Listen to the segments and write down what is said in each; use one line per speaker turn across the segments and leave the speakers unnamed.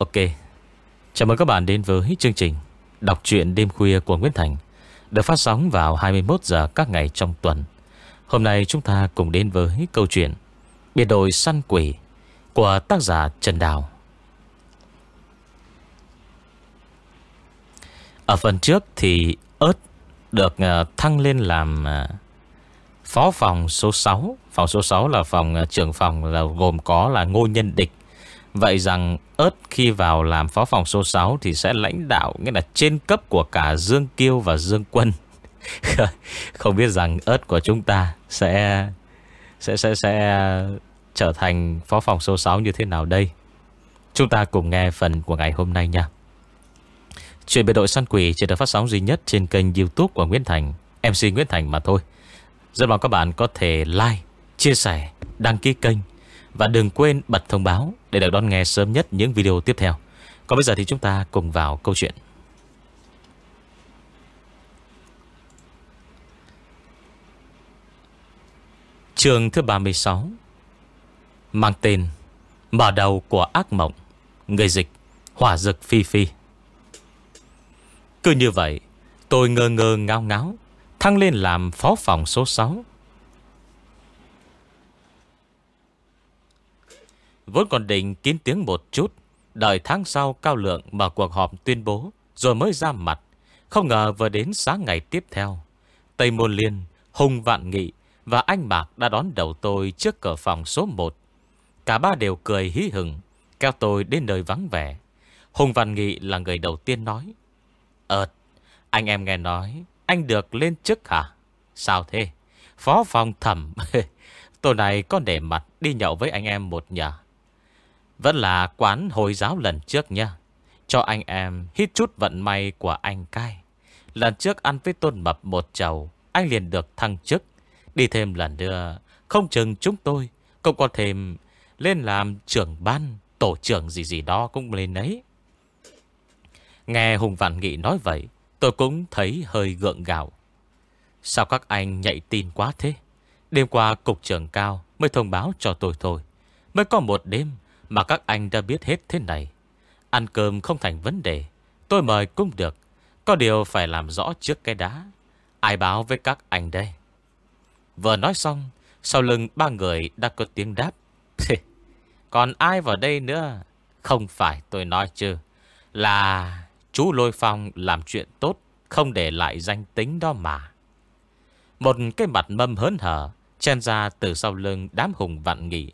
Ok. Chào mừng các bạn đến với chương trình Đọc truyện đêm khuya của Nguyễn Thành, Được phát sóng vào 21 giờ các ngày trong tuần. Hôm nay chúng ta cùng đến với câu chuyện Biệt đội săn quỷ Của tác giả Trần Đào. Ở phần trước thì ớt được ờ, thăng lên làm ờ, phó phòng số 6 Phòng số 6 là phòng ờ, trưởng phòng là gồm có là Ngô Nhân Địch Vậy rằng ớt khi vào làm phó phòng số 6 Thì sẽ lãnh đạo Nghĩa là trên cấp của cả Dương Kiêu và Dương Quân. Không biết rằng ớt của chúng ta Sẽ Sẽ sẽ sẽ trở thành phó phòng số 6 như thế nào đây? Chúng ta cùng nghe phần của ngày hôm nay nha. Chuyện biệt đội săn quỷ chỉ được phát sóng duy nhất trên kênh youtube của Nguyễn Thành MC Nguyễn Thành mà thôi. Rất mong các bạn có thể like, chia sẻ, đăng ký kênh Và đừng quên bật thông báo để được đón nghe sớm nhất những video tiếp theo. Còn bây giờ thì chúng ta cùng vào câu chuyện. Trường thứ 36 Mang tên Mở đầu của ác mộng, Người dịch Hỏa dực phi phi. Cứ như vậy, Tôi ngơ ngơ ngao ngáo, Thăng lên làm phó phòng số 6 Vốn còn định kín tiếng một chút. Đợi tháng sau Cao Lượng mở cuộc họp tuyên bố Rồi mới ra mặt. Không ngờ vừa đến sáng ngày tiếp theo Tây Môn Liên, Hùng Vạn Nghị Và anh Mạc đã đón đầu tôi Trước cửa phòng số 1 Cả ba đều cười hí hừng Kéo tôi đến nơi vắng vẻ. Hùng Vạn Nghị là người đầu tiên nói Ơt Anh em nghe nói Anh được lên chức hả? Sao thế? Phó phòng thẩm Tôi này có để mặt đi nhậu với anh em một nhà. Vẫn là quán Hồi giáo lần trước nha Cho anh em hít chút vận may của anh cai. Lần trước ăn với tôn mập một chầu, Anh liền được thăng chức. Đi thêm lần nữa, Không chừng chúng tôi Cũng có thêm lên làm trưởng ban, Tổ trưởng gì gì đó cũng lên đấy Nghe Hùng Vạn Nghị nói vậy, Tôi cũng thấy hơi gượng gạo. Sao các anh nhạy tin quá thế? Đêm qua cục trưởng cao Mới thông báo cho tôi thôi. Mới có một đêm mà các anh đã biết hết thế này. Ăn cơm không thành vấn đề. Tôi mời cũng được. Có điều phải làm rõ trước cái đá Ai báo với các anh đây? Vừa nói xong, Sau lưng ba người đã có tiếng đáp. Còn ai vào đây nữa? Không phải tôi nói chứ. Là chú Lôi Phong làm chuyện tốt, Không để lại danh tính đó mà. Một cái mặt mâm hớn hở, Chen ra từ sau lưng đám hùng vạn nghị.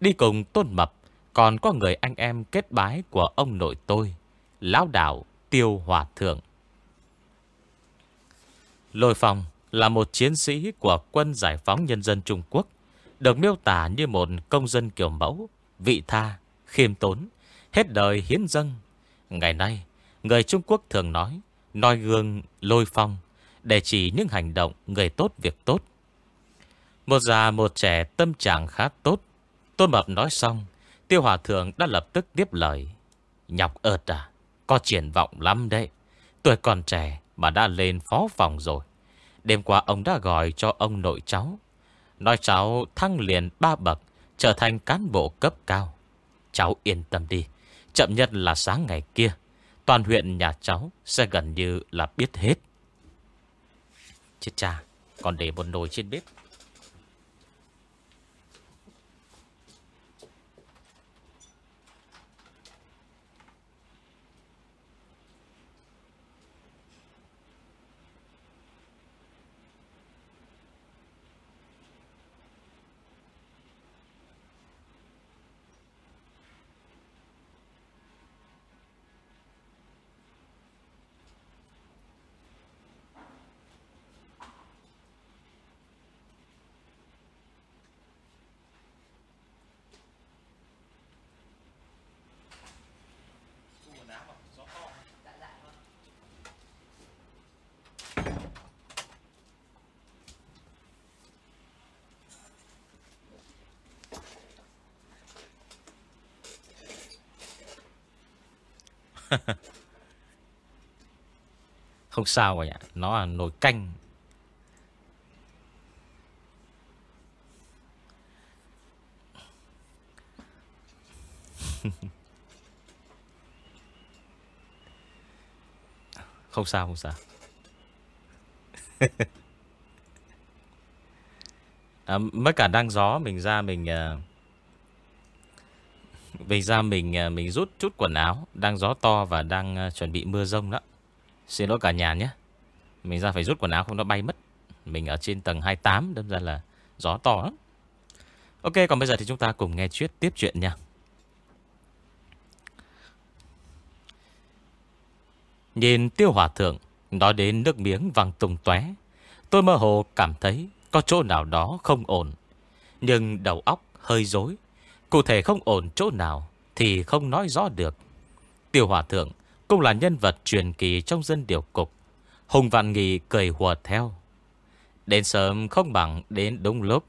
Đi cùng tôn mập còn có người anh em kết bái của ông nội tôi Lão đạo Tiêu Hòa Thượng. Lôi Phong là một chiến sĩ của quân giải phóng nhân dân Trung Quốc Được miêu tả như một công dân kiểu mẫu Vị tha, khiêm tốn Hết đời hiến dâng. Ngày nay Người Trung Quốc thường nói Nói gương lôi phong Để chỉ những hành động người tốt việc tốt. Một già một trẻ tâm trạng khá tốt Tôn Mập nói xong Tiêu Hòa Thượng đã lập tức tiếp lời. Nhọc ợt à Có triển vọng lắm đấy. Tuổi còn trẻ mà đã lên phó phòng rồi. Đêm qua ông đã gọi cho ông nội cháu. Nói cháu thăng liền ba bậc, Trở thành cán bộ cấp cao. Cháu yên tâm đi, Chậm nhất là sáng ngày kia, Toàn huyện nhà cháu sẽ gần như là biết hết. Chết cha, Còn để một nồi trên bếp. Không sao rồi ạ. Nó là nồi canh Không sao không sao à, Mất cả đang gió Mình ra mình uh, vì ra mình à, Mình rút chút quần áo, Đang gió to và đang à, chuẩn bị mưa rông đó. Xin lỗi cả nhà nhé. Mình ra phải rút quần áo không nó bay mất. Mình ở trên tầng 28 Đâm ra là gió to lắm. Ok, còn bây giờ thì chúng ta cùng nghe chuyện tiếp chuyện nha. Nhìn tiêu hòa thượng, Nói đến nước miếng văng tung tóe, Tôi mơ hồ cảm thấy Có chỗ nào đó không ổn. Nhưng đầu óc hơi rối Cụ thể không ổn chỗ nào Thì không nói rõ được. Tiêu hòa thượng cũng là nhân vật truyền kỳ trong dân điều cục. Hùng Vạn Nghị cười hùa theo. Đến sớm không bằng đến đúng lúc.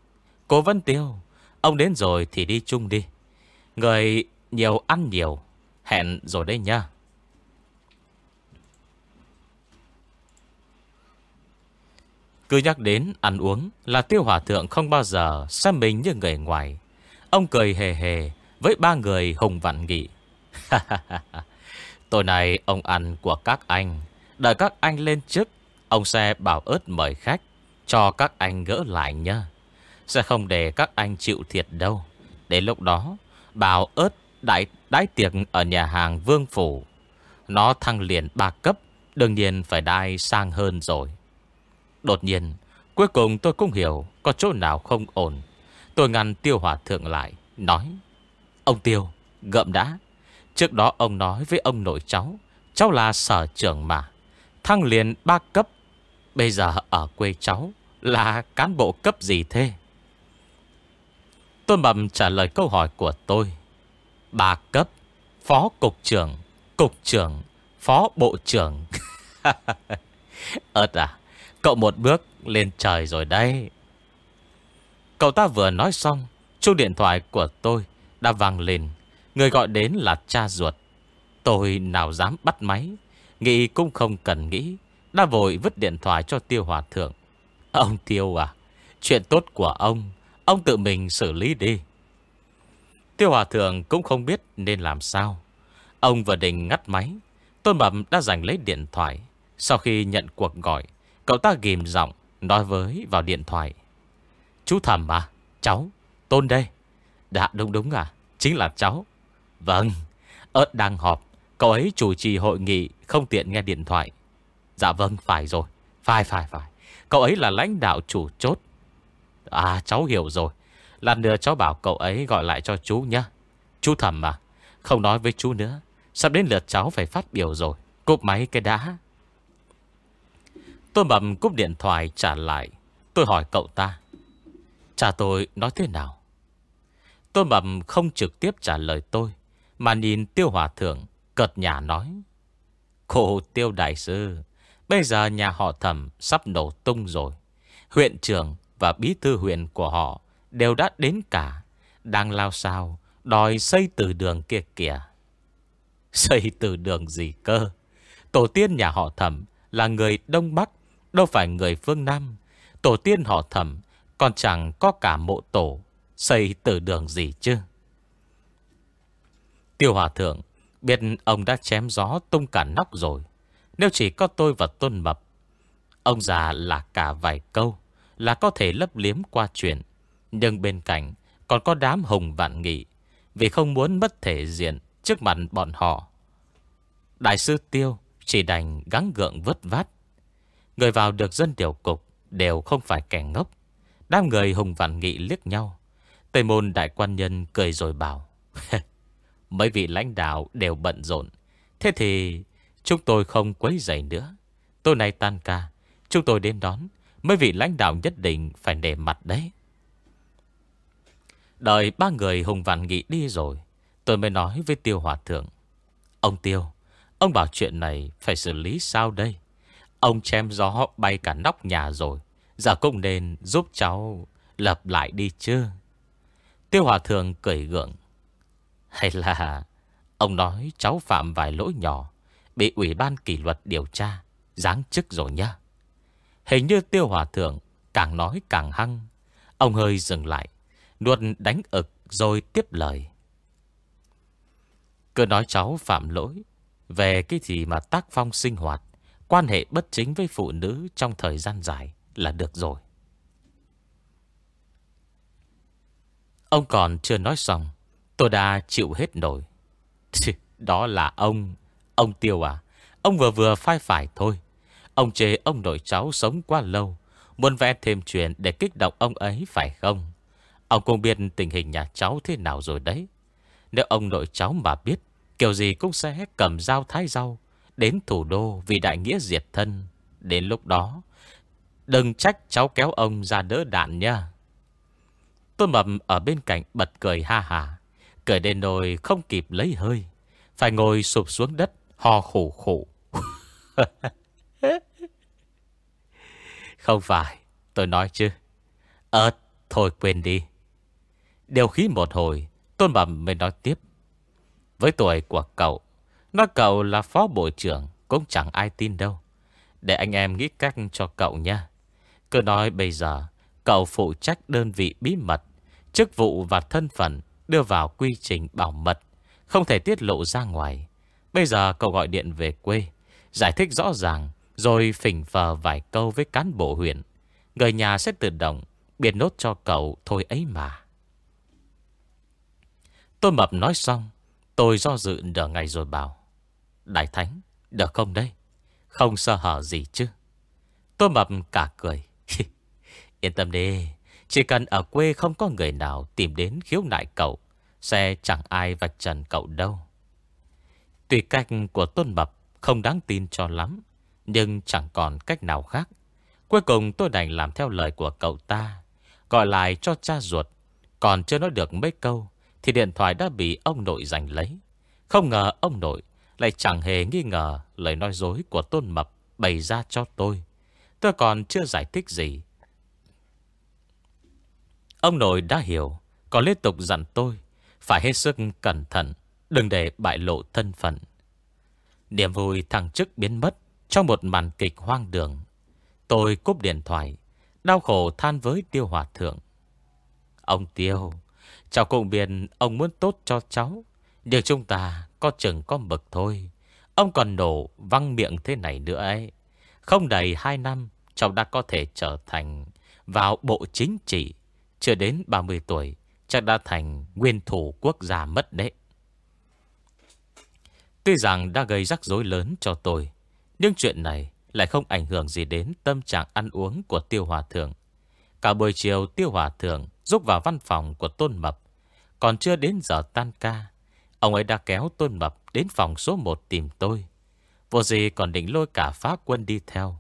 Cô Vân Tiêu, Ông đến rồi thì đi chung đi. Người nhiều ăn nhiều, Hẹn rồi đây nha. Cứ nhắc đến ăn uống Là tiêu hòa thượng không bao giờ Xem mình như người ngoài. Ông cười hề hề Với ba người hùng vạn nghị. Tối nay ông ăn của các anh. Đợi các anh lên trước, Ông sẽ bảo ớt mời khách, Cho các anh gỡ lại nha Sẽ không để các anh chịu thiệt đâu. Đến lúc đó, Bảo ớt đại đái tiệc Ở nhà hàng Vương Phủ. Nó thăng liền ba cấp, Đương nhiên phải đai sang hơn rồi. Đột nhiên, Cuối cùng tôi cũng hiểu Có chỗ nào không ổn. Tôi ngăn tiêu hòa thượng lại, Nói, Ông tiêu, Gậm đã. Trước đó ông nói với ông nội cháu Cháu là sở trưởng mà. Thăng liền ba cấp, Bây giờ ở quê cháu Là cán bộ cấp gì thế? Tôi bầm trả lời câu hỏi của tôi, Ba cấp, Phó cục trưởng Cục trưởng, Phó bộ trưởng. Ơt à Cậu một bước lên trời rồi đây Cậu ta vừa nói xong, Chuông điện thoại của tôi Đã vang lên. Người gọi đến là cha ruột. Tôi nào dám bắt máy, Nghĩ cũng không cần nghĩ, Đã vội vứt điện thoại cho tiêu hòa thượng. Ông tiêu à Chuyện tốt của ông Ông tự mình xử lý đi. Tiêu hòa thượng cũng không biết nên làm sao. Ông vừa định ngắt máy, Tôn Mập đã giành lấy điện thoại. Sau khi nhận cuộc gọi, Cậu ta ghim giọng, Nói với vào điện thoại. Chú thầm à Cháu, Tôn đây. Đã đúng đúng à Chính là cháu. Vâng Ơt đang họp, Cậu ấy chủ trì hội nghị, Không tiện nghe điện thoại. Dạ vâng phải rồi, Phải phải phải. Cậu ấy là lãnh đạo chủ chốt. À cháu hiểu rồi. Lần nữa cháu bảo cậu ấy gọi lại cho chú nhé Chú thầm mà Không nói với chú nữa. Sắp đến lượt cháu phải phát biểu rồi. Cúp máy cái đã. Tôi bầm cúp điện thoại trả lại. Tôi hỏi cậu ta Cha tôi nói thế nào? Tôi Mập không trực tiếp trả lời tôi, Mà nhìn tiêu hòa thượng Cợt nhà nói Cô tiêu đại sư, Bây giờ nhà họ thẩm sắp nổ tung rồi. Huyện trưởng và bí thư huyện của họ Đều đã đến cả. Đang lao sao Đòi xây từ đường kia kìa. Xây từ đường gì cơ? Tổ tiên nhà họ thẩm Là người Đông Bắc, Đâu phải người phương Nam. Tổ tiên họ thẩm còn chẳng có cả mộ tổ, Xây từ đường gì chứ? Tiêu Hòa Thượng, Biết ông đã chém gió tung cả nóc rồi. Nếu chỉ có tôi và Tôn Mập, Ông già là cả vài câu Là có thể lấp liếm qua chuyện. Nhưng bên cạnh Còn có đám hùng vạn nghị, Vì không muốn mất thể diện Trước mặt bọn họ. Đại sư Tiêu Chỉ đành gắng gượng vất vát. Người vào được dân điều cục Đều không phải kẻ ngốc. Đám người hùng vạn nghị liếc nhau. Tây môn đại quan nhân cười rồi bảo, Mấy vị lãnh đạo đều bận rộn. Thế thì Chúng tôi không quấy rầy nữa. Tối nay tan ca, Chúng tôi đến đón. Mấy vị lãnh đạo nhất định phải nề mặt đấy. Đợi ba người hùng vạn nghị đi rồi, Tôi mới nói với Tiêu Hòa Thượng, Ông Tiêu, Ông bảo chuyện này phải xử lý sao đây? Ông chém gió bay cả nóc nhà rồi Giờ cũng nên giúp cháu lập lại đi chứ. Tiêu Hòa Thượng cười gượng. Hay là Ông nói cháu phạm vài lỗi nhỏ, Bị ủy ban kỷ luật điều tra, Giáng chức rồi nhá. Hình như Tiêu Hòa Thượng Càng nói càng hăng. Ông hơi dừng lại, Nuốt đánh ực rồi tiếp lời. Cứ nói cháu phạm lỗi, Về cái gì mà tác phong sinh hoạt, Quan hệ bất chính với phụ nữ Trong thời gian dài là được rồi. Ông còn chưa nói xong, Tôi đã chịu hết nổi. Đó là ông Ông Tiêu à. Ông vừa vừa phai phải thôi. Ông chê ông nội cháu sống quá lâu, Muốn vẽ thêm chuyện để kích động ông ấy, phải không? Ông cũng biết tình hình nhà cháu thế nào rồi đấy. Nếu ông nội cháu mà biết, Kiểu gì cũng sẽ cầm dao thái rau Đến thủ đô vì đại nghĩa diệt thân. Đến lúc đó Đừng trách cháu kéo ông ra đỡ đạn nha. Tôn Mập ở bên cạnh bật cười ha hà. Cười đến nồi không kịp lấy hơi. Phải ngồi sụp xuống đất, Ho khủ khủ Không phải, Tôi nói chứ. Ờ thôi quên đi. Điều khí một hồi Tôn Mập mới nói tiếp. Với tuổi của cậu, Nói cậu là phó bộ trưởng Cũng chẳng ai tin đâu. Để anh em nghĩ cách cho cậu nha. Cứ nói bây giờ, Cậu phụ trách đơn vị bí mật, Chức vụ và thân phận Đưa vào quy trình bảo mật, Không thể tiết lộ ra ngoài. Bây giờ cậu gọi điện về quê, Giải thích rõ ràng, Rồi phỉnh phờ vài câu với cán bộ huyện. Người nhà sẽ tự động Biệt nốt cho cậu thôi ấy mà. Tôi mập nói xong, Tôi do dự nửa ngày rồi bảo, Đại Thánh, Được không đây Không sợ hở gì chứ? Tôi mập cả cười. Yên tâm đi, Chỉ cần ở quê không có người nào Tìm đến khiếu nại cậu, Sẽ chẳng ai vạch trần cậu đâu. Tùy cách của Tôn Mập Không đáng tin cho lắm, Nhưng chẳng còn cách nào khác. Cuối cùng tôi đành làm theo lời của cậu ta, Gọi lại cho cha ruột. Còn chưa nói được mấy câu, Thì điện thoại đã bị ông nội giành lấy. Không ngờ ông nội Lại chẳng hề nghi ngờ Lời nói dối của Tôn Mập Bày ra cho tôi. Tôi còn chưa giải thích gì Ông nội đã hiểu. Còn liên tục dặn tôi, Phải hết sức cẩn thận, Đừng để bại lộ thân phận. Niềm vui thằng chức biến mất Trong một màn kịch hoang đường. Tôi cúp điện thoại, Đau khổ than với tiêu hòa thượng. Ông tiêu Cháu cũng biết ông muốn tốt cho cháu. Nhưng chúng ta có chừng có mực thôi. Ông còn nổ văng miệng thế này nữa ấy. Không đầy 2 năm, Cháu đã có thể trở thành Vào bộ chính trị. Chưa đến 30 tuổi Chắc đã thành nguyên thủ quốc gia mất đấy Tuy rằng đã gây rắc rối lớn cho tôi Nhưng chuyện này lại không ảnh hưởng gì đến tâm trạng ăn uống của Tiêu Hòa Thượng. Cả buổi chiều Tiêu Hòa Thượng giúp vào văn phòng của Tôn Mập. Còn chưa đến giờ tan ca, ông ấy đã kéo Tôn Mập đến phòng số 1 tìm tôi. Vô gì còn định lôi cả phá quân đi theo.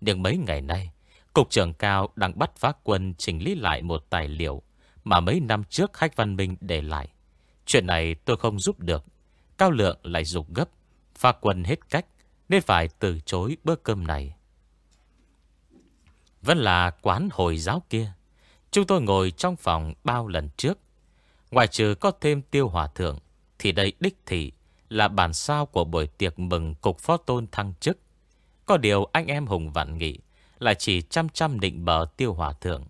Nhưng mấy ngày nay, Cục trưởng cao đang bắt phá quân chỉnh lý lại một tài liệu mà mấy năm trước Hách Văn Minh để lại. Chuyện này tôi không giúp được. Cao Lượng lại dục gấp. Phá quân hết cách, nên phải từ chối bữa cơm này Vẫn là quán Hồi giáo kia Chúng tôi ngồi trong phòng bao lần trước Ngoài trừ có thêm tiêu hòa thượng, Thì đây đích thị Là bản sao của buổi tiệc mừng Cục phó tôn thăng chức Có điều anh em Hùng Vạn Nghị là chỉ chăm chăm định bờ tiêu hòa thượng.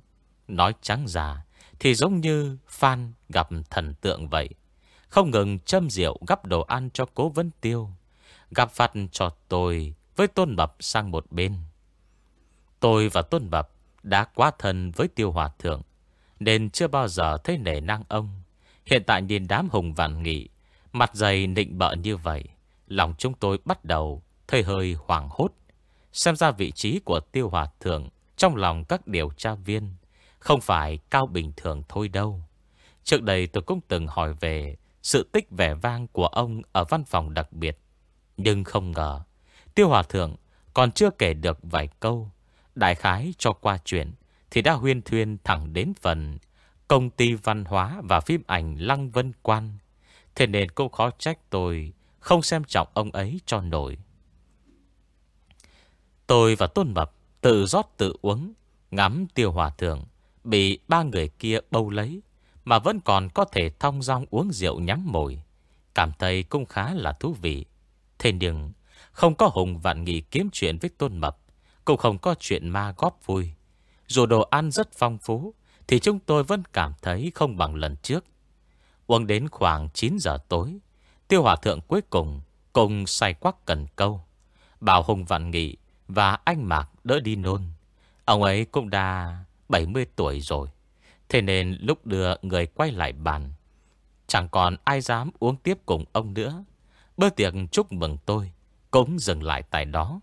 Nói trắng già Thì giống như phan gặp thần tượng vậy. Không ngừng châm rượu gắp đồ ăn cho cố vấn tiêu Gặp phạt cho tôi Với Tôn bập sang một bên. Tôi và Tôn bập Đã quá thân với Tiêu Hòa Thượng, Nên chưa bao giờ thấy nể năng ông. Hiện tại nhìn đám hùng vạn nghị, Mặt dày nịnh bợ như vậy, Lòng chúng tôi bắt đầu Thấy hơi hoảng hốt. Xem ra vị trí của Tiêu Hòa Thượng Trong lòng các điều tra viên Không phải cao bình thường thôi đâu. Trước đây tôi cũng từng hỏi về Sự tích vẻ vang của ông Ở văn phòng đặc biệt. Nhưng không ngờ, Tiêu Hòa Thượng còn chưa kể được vài câu. Đại khái cho qua chuyện Thì đã huyên thuyên thẳng đến phần Công ty văn hóa và phim ảnh Lăng Vân Quan. Thế nên cũng khó trách tôi Không xem trọng ông ấy cho nổi. Tôi và Tôn Mập Tự rót tự uống, Ngắm Tiêu Hòa Thượng, Bị ba người kia bâu lấy, Mà vẫn còn có thể thong dong uống rượu nhắm mồi. Cảm thấy cũng khá là thú vị. Thế nhưng, Không có Hùng Vạn Nghị kiếm chuyện với Tôn Mập, Cũng không có chuyện ma góp vui. Dù đồ ăn rất phong phú, Thì chúng tôi vẫn cảm thấy không bằng lần trước. Uống đến khoảng 9 giờ tối, Tiêu Hòa Thượng cuối cùng Cùng say quắc cần câu, Bảo Hùng Vạn Nghị và anh Mạc đỡ đi nôn Ông ấy cũng đã 70 tuổi rồi. Thế nên lúc đưa người quay lại bàn, Chẳng còn ai dám uống tiếp cùng ông nữa. Bữa tiệc chúc mừng tôi Cũng dừng lại tại đó.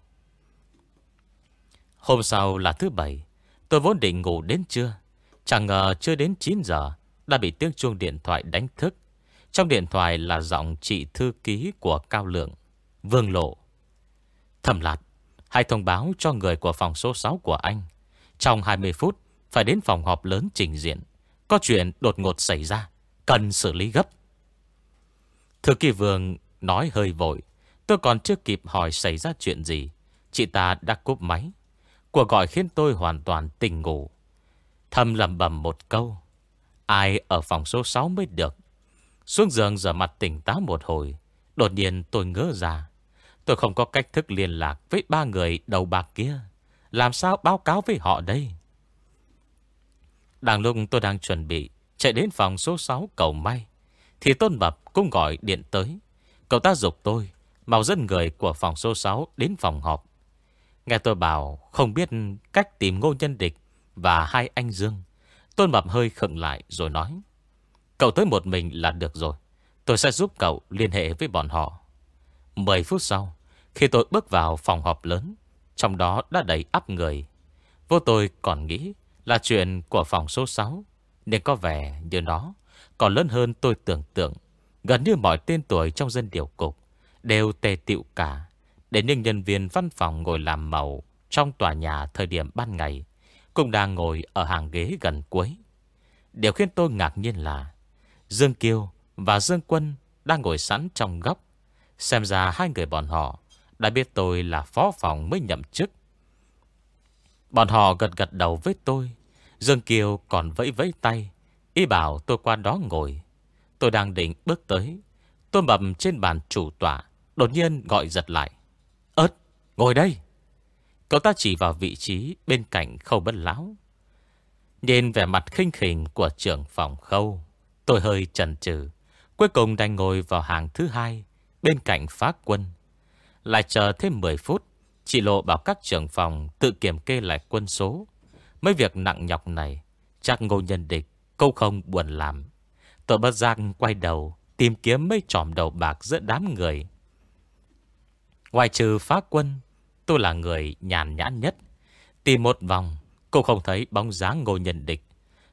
Hôm sau là thứ bảy, Tôi vốn định ngủ đến trưa. Chẳng ngờ chưa đến 9 giờ, Đã bị tiếng chuông điện thoại đánh thức. Trong điện thoại là giọng chị thư ký của Cao Lượng, Vương Lộ. Thầm lạt Hãy thông báo cho người của phòng số 6 của anh. Trong 20 phút, Phải đến phòng họp lớn trình diện. Có chuyện đột ngột xảy ra, Cần xử lý gấp. Thư Kỳ Vương nói hơi vội. Tôi còn chưa kịp hỏi xảy ra chuyện gì. Chị ta đã cúp máy. Cuộc gọi khiến tôi hoàn toàn tỉnh ngủ. Thầm lầm bầm một câu. Ai ở phòng số 6 mới được? Xuống giường giờ mặt tỉnh táo một hồi. Đột nhiên tôi ngỡ ra. Tôi không có cách thức liên lạc Với ba người đầu bạc kia. Làm sao báo cáo với họ đây? Đang lúc tôi đang chuẩn bị Chạy đến phòng số 6 cầu may Thì Tôn Bập cũng gọi điện tới. Cậu ta dục tôi Mau dẫn người của phòng số 6 đến phòng họp. Nghe tôi bảo không biết cách tìm ngô nhân địch Và hai anh Dương, Tôn Mập hơi khựng lại rồi nói, Cậu tới một mình là được rồi. Tôi sẽ giúp cậu liên hệ với bọn họ. 10 phút sau, Khi tôi bước vào phòng họp lớn, Trong đó đã đầy áp người. Vô tôi còn nghĩ là chuyện của phòng số 6 Nên có vẻ như nó Còn lớn hơn tôi tưởng tượng. Gần như mọi tên tuổi trong dân điều cục Đều tề tiệu cả, Để những nhân viên văn phòng ngồi làm màu Trong tòa nhà thời điểm ban ngày Cũng đang ngồi ở hàng ghế gần cuối. Điều khiến tôi ngạc nhiên là Dương Kiêu và Dương Quân Đang ngồi sẵn trong góc Xem ra hai người bọn họ Đã biết tôi là phó phòng mới nhậm chức. Bọn họ gật gật đầu với tôi Dương Kiều còn vẫy vẫy tay Ý bảo tôi qua đó ngồi. Tôi đang định bước tới Tôi mập trên bàn chủ tọa Đột nhiên gọi giật lại. Ơt, ngồi đây. Cậu ta chỉ vào vị trí bên cạnh khâu bất lão. Nhìn vẻ mặt khinh khỉnh của trưởng phòng khâu Tôi hơi chần chừ Cuối cùng đành ngồi vào hàng thứ hai Bên cạnh phá quân. Lại chờ thêm 10 phút, Chị Lộ bảo các trưởng phòng Tự kiểm kê lại quân số. Mấy việc nặng nhọc này, Chắc ngô nhân địch Câu không buồn làm. Tôi bất giác quay đầu Tìm kiếm mấy tròm đầu bạc giữa đám người. Ngoài trừ phá quân, Tôi là người nhàn nhãn nhất. Tìm một vòng, cô không thấy bóng dáng ngô nhân địch.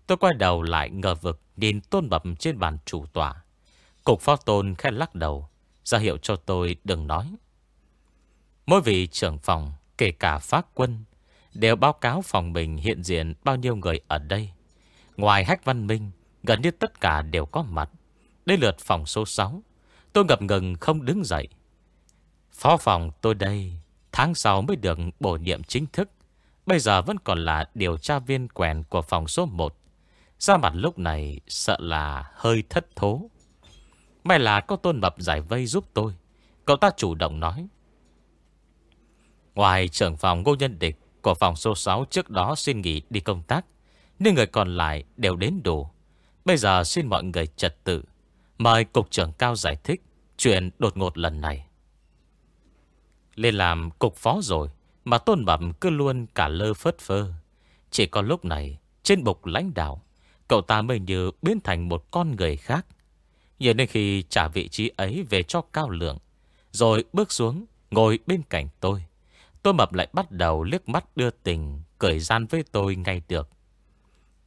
Tôi quay đầu lại ngờ vực Nhìn tôn bập trên bàn chủ tòa Cục phó tôn khẽ lắc đầu ra hiệu cho tôi đừng nói. Mỗi vị trưởng phòng, Kể cả phát quân, Đều báo cáo phòng mình hiện diện Bao nhiêu người ở đây. Ngoài Hách Văn Minh, Gần như tất cả đều có mặt. Đây lượt phòng số 6 Tôi ngập ngừng không đứng dậy. Phó phòng tôi đây, Tháng sau mới được bổ nhiệm chính thức. Bây giờ vẫn còn là điều tra viên quèn của phòng số 1 Ra mặt lúc này, sợ là hơi thất thố. May là có tôn mập giải vây giúp tôi. Cậu ta chủ động nói. Ngoài trưởng phòng ngô nhân địch Của phòng số 6 trước đó xin nghỉ đi công tác, Nhưng người còn lại đều đến đủ Bây giờ xin mọi người trật tự. Mời cục trưởng cao giải thích Chuyện đột ngột lần này. Lên làm cục phó rồi, Mà tôn mập cứ luôn cả lơ phất phơ. Chỉ có lúc này, Trên bục lãnh đạo, Cậu ta mới như biến thành một con người khác. Nhờ nên khi trả vị trí ấy về cho Cao Lượng, Rồi bước xuống Ngồi bên cạnh tôi. Tôi mập lại bắt đầu liếc mắt đưa tình, Cởi gian với tôi ngay được.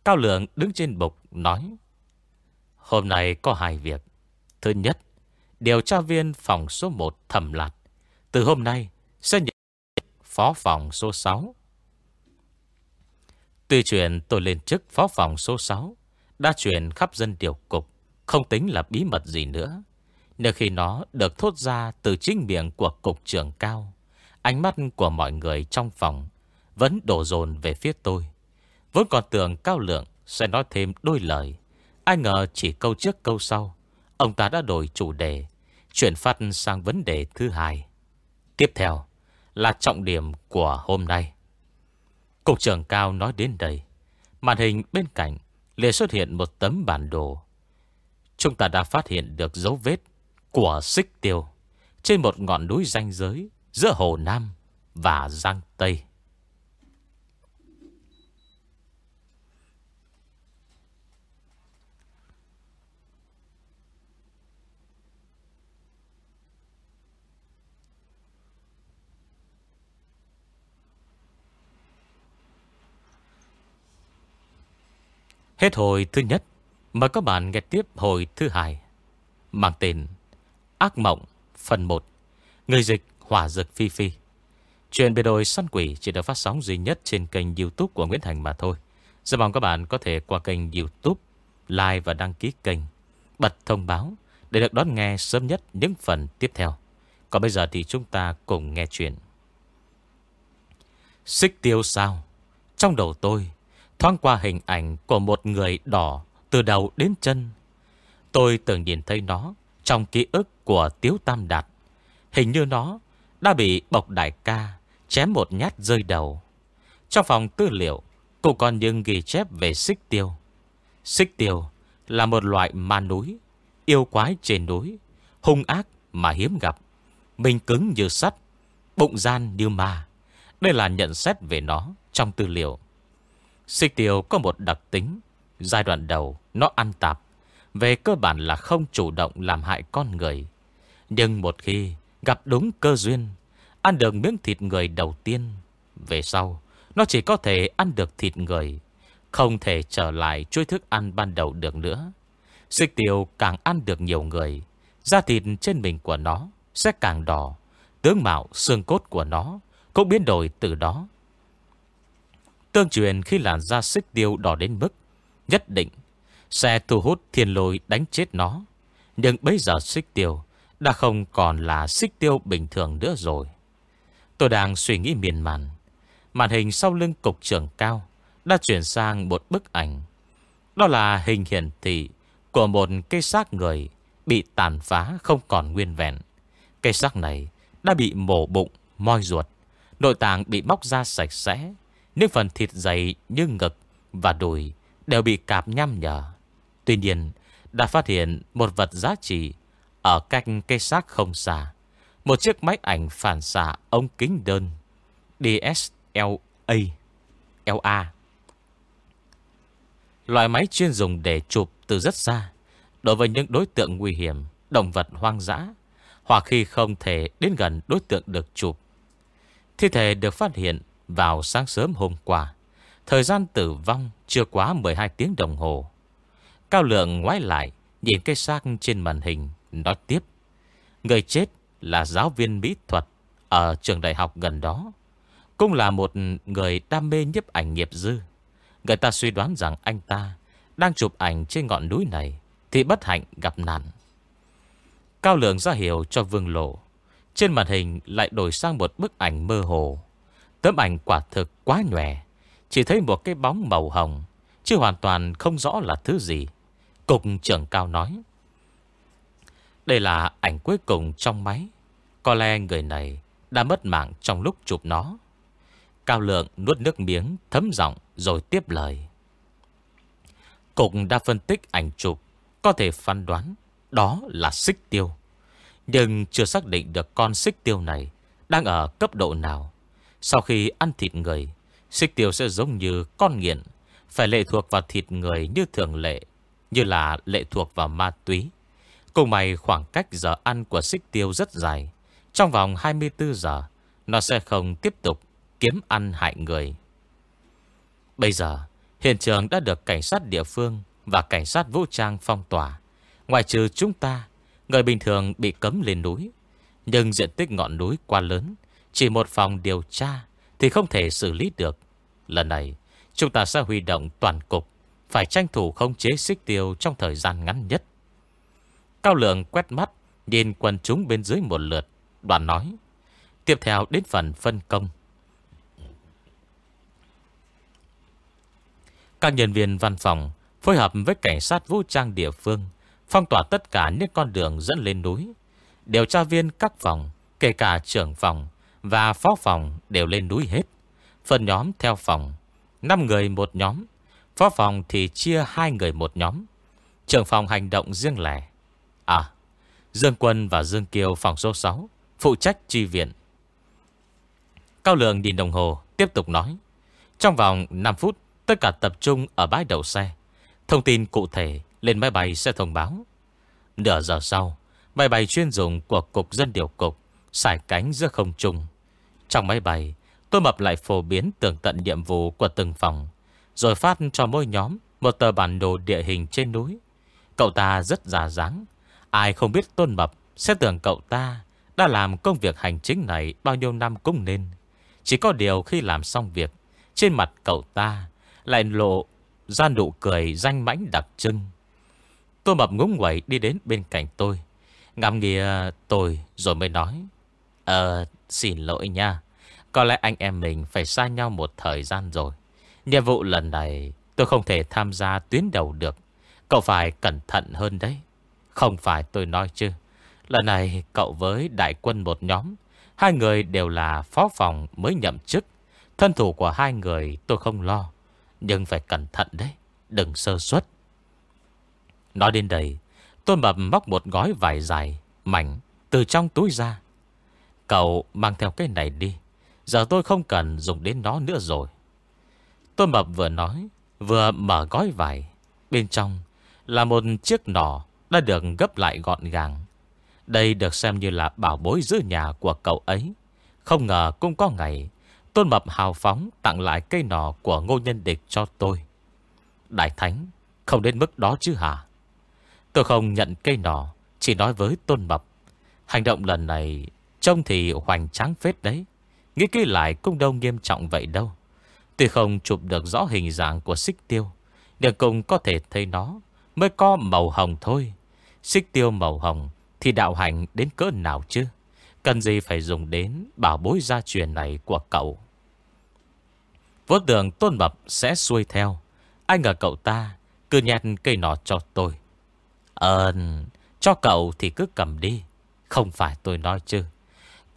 Cao Lượng đứng trên bục, nói, Hôm nay có hai việc. Thứ nhất, Điều tra viên phòng số 1 thẩm lạt. Từ hôm nay sẽ nhận Phó phòng số 6 Tuy chuyện tôi lên chức phó phòng số 6 Đã truyền khắp dân điều cục không tính là bí mật gì nữa. Nếu khi nó được thốt ra Từ chính miệng của cục trưởng cao, Ánh mắt của mọi người trong phòng Vẫn đổ dồn về phía tôi. Vốn còn tưởng cao lượng Sẽ nói thêm đôi lời, Ai ngờ chỉ câu trước câu sau, Ông ta đã đổi chủ đề, Chuyển phát sang vấn đề thứ hai. Tiếp theo là trọng điểm của hôm nay. Cục trưởng cao nói đến đây, Màn hình bên cạnh liền xuất hiện một tấm bản đồ Chúng ta đã phát hiện được dấu vết của xích tiêu trên một ngọn núi ranh giới giữa Hồ Nam và Giang Tây. Hết hồi thứ nhất Mời các bạn nghe tiếp hồi thứ hai, Mang tên Ác Mộng phần 1 Người dịch Hỏa Dực Phi Phi. Chuyện về đồi săn quỷ chỉ được phát sóng duy nhất trên kênh youtube của Nguyễn Thành mà thôi. Rất mong các bạn có thể qua kênh youtube, Like và đăng ký kênh Bật thông báo Để được đón nghe sớm nhất những phần tiếp theo. Còn bây giờ thì chúng ta cùng nghe chuyện Xích tiêu sao. Trong đầu tôi Thoáng qua hình ảnh của một người đỏ từ đầu đến chân. Tôi từng nhìn thấy nó Trong ký ức của Tiếu Tam Đạt. Hình như nó đã bị bọc đại ca Chém một nhát rơi đầu. Trong phòng tư liệu cô còn những ghi chép về xích tiêu. Xích tiêu là một loại ma núi, Yêu quái trên núi, Hung ác mà hiếm gặp. Mình cứng như sắt, Bụng gian như ma. Đây là nhận xét về nó trong tư liệu. Xích tiêu có một đặc tính Giai đoạn đầu, nó ăn tạp. Về cơ bản là không chủ động làm hại con người. Nhưng một khi gặp đúng cơ duyên, Ăn được miếng thịt người đầu tiên, Về sau, Nó chỉ có thể ăn được thịt người, Không thể trở lại chuỗi thức ăn ban đầu được nữa. Xích tiêu càng ăn được nhiều người, Da thịt trên mình của nó Sẽ càng đỏ, Tướng mạo, xương cốt của nó Cũng biến đổi từ đó. Tương truyền khi làn da xích tiêu đỏ đến mức Nhất định. Sẽ thu hút thiên lôi đánh chết nó. Nhưng bây giờ xích tiêu Đã không còn là xích tiêu bình thường nữa rồi. Tôi đang suy nghĩ miền màn. Màn hình sau lưng cục trưởng cao Đã chuyển sang một bức ảnh. Đó là hình hiển thị Của một cây xác người Bị tàn phá không còn nguyên vẹn. Cây xác này đã bị mổ bụng, moi ruột. Nội tạng bị bóc ra sạch sẽ những phần thịt dày như ngực và đùi đều bị cạp nhăm nhở. Tuy nhiên, đã phát hiện một vật giá trị ở cách cây xác không xa. Một chiếc máy ảnh phản xạ ống kính đơn DSLA LA. Loại máy chuyên dùng để chụp từ rất xa đối với những đối tượng nguy hiểm, động vật hoang dã, hoặc khi không thể đến gần đối tượng được chụp. Thi thể được phát hiện vào sáng sớm hôm qua. Thời gian tử vong chưa quá 12 tiếng đồng hồ. Cao lượng ngoái lại, nhìn cây xác trên màn hình, nói tiếp. Người chết là giáo viên mỹ thuật ở trường đại học gần đó. Cũng là một người đam mê nhiếp ảnh nghiệp dư. Người ta suy đoán rằng anh ta đang chụp ảnh trên ngọn núi này thì bất hạnh gặp nạn. Cao lượng ra hiệu cho vương lộ. Trên màn hình lại đổi sang một bức ảnh mơ hồ. Tấm ảnh quả thực quá nhòe chỉ thấy một cái bóng màu hồng, Chứ hoàn toàn không rõ là thứ gì. Cục trưởng cao nói, Đây là ảnh cuối cùng trong máy. Có lẽ người này Đã mất mạng trong lúc chụp nó. Cao lượng nuốt nước miếng, Thấm giọng rồi tiếp lời. Cục đã phân tích ảnh chụp, Có thể phán đoán Đó là xích tiêu. Nhưng chưa xác định được con xích tiêu này Đang ở cấp độ nào. Sau khi ăn thịt người Xích tiêu sẽ giống như con nghiện, Phải lệ thuộc vào thịt người như thường lệ, Như là lệ thuộc vào ma túy. Cùng mày khoảng cách giờ ăn của xích tiêu rất dài. Trong vòng 24 giờ, Nó sẽ không tiếp tục kiếm ăn hại người. Bây giờ, Hiện trường đã được cảnh sát địa phương Và cảnh sát vũ trang phong tỏa. Ngoài trừ chúng ta, Người bình thường bị cấm lên núi. Nhưng diện tích ngọn núi quá lớn, chỉ một phòng điều tra. Thì không thể xử lý được. Lần này, chúng ta sẽ huy động toàn cục, Phải tranh thủ khống chế xích tiêu Trong thời gian ngắn nhất. Cao lượng quét mắt, Nhìn quần chúng bên dưới một lượt, Đoàn nói. Tiếp theo đến phần phân công. Các nhân viên văn phòng Phối hợp với cảnh sát vũ trang địa phương, Phong tỏa tất cả những con đường dẫn lên núi, Điều tra viên các phòng, Kể cả trưởng phòng và phó phòng đều lên núi hết. Phần nhóm theo phòng, 5 người một nhóm, phó phòng thì chia hai người một nhóm. Trưởng phòng hành động riêng lẻ. À, Dương Quân và Dương Kiều phòng số 6, phụ trách tri viện. Cao Lượng nhìn đồng hồ Tiếp tục nói Trong vòng 5 phút Tất cả tập trung ở bãi đậu xe Thông tin cụ thể lên máy bay sẽ thông báo Nửa giờ sau Máy bay chuyên dùng của Cục Dân Điều Cục Xài cánh giữa không trung Trong máy bay Tôi mập lại phổ biến tường tận nhiệm vụ của từng phòng Rồi phát cho mỗi nhóm Một tờ bản đồ địa hình trên núi Cậu ta rất già dáng Ai không biết Tôn Mập Sẽ tưởng cậu ta đã làm công việc hành chính này bao nhiêu năm cũng nên. Chỉ có điều khi làm xong việc, trên mặt cậu ta lại lộ ra nụ cười danh mãnh đặc trưng. Tôi mập ngúng quẩy đi đến bên cạnh tôi. Ngắm nghìa tôi rồi mới nói. Ờ, xin lỗi nha. Có lẽ anh em mình phải xa nhau một thời gian rồi. Nhiệm vụ lần này tôi không thể tham gia tuyến đầu được. Cậu phải cẩn thận hơn đấy. Không phải tôi nói chứ. Lần này cậu với đại quân một nhóm Hai người đều là phó phòng mới nhậm chức Thân thủ của hai người tôi không lo Nhưng phải cẩn thận đấy Đừng sơ suất Nói đến đây Tôi mập móc một gói vải dài Mảnh từ trong túi ra Cậu mang theo cái này đi Giờ tôi không cần dùng đến nó nữa rồi tôn mập vừa nói Vừa mở gói vải Bên trong là một chiếc nỏ Đã được gấp lại gọn gàng đây được xem như là bảo bối giữ nhà của cậu ấy. Không ngờ cũng có ngày, Tôn Mập hào phóng tặng lại cây nỏ của ngô nhân địch cho tôi. Đại Thánh, không đến mức đó chứ hả? Tôi không nhận cây nỏ, chỉ nói với Tôn Mập. Hành động lần này trông thì hoành tráng phết đấy. Nghĩ kỹ lại cũng đâu nghiêm trọng vậy đâu. Tuy không chụp được rõ hình dạng của xích tiêu, nhưng cùng có thể thấy nó mới có màu hồng thôi. Xích tiêu màu hồng thì đạo hành đến cỡ nào chứ Cần gì phải dùng đến bảo bối gia truyền này của cậu Vốn tưởng tôn mập sẽ xuôi theo anh ở cậu ta cứ nhặt cây nọ cho tôi Ờ Cho cậu thì cứ cầm đi Không phải tôi nói chứ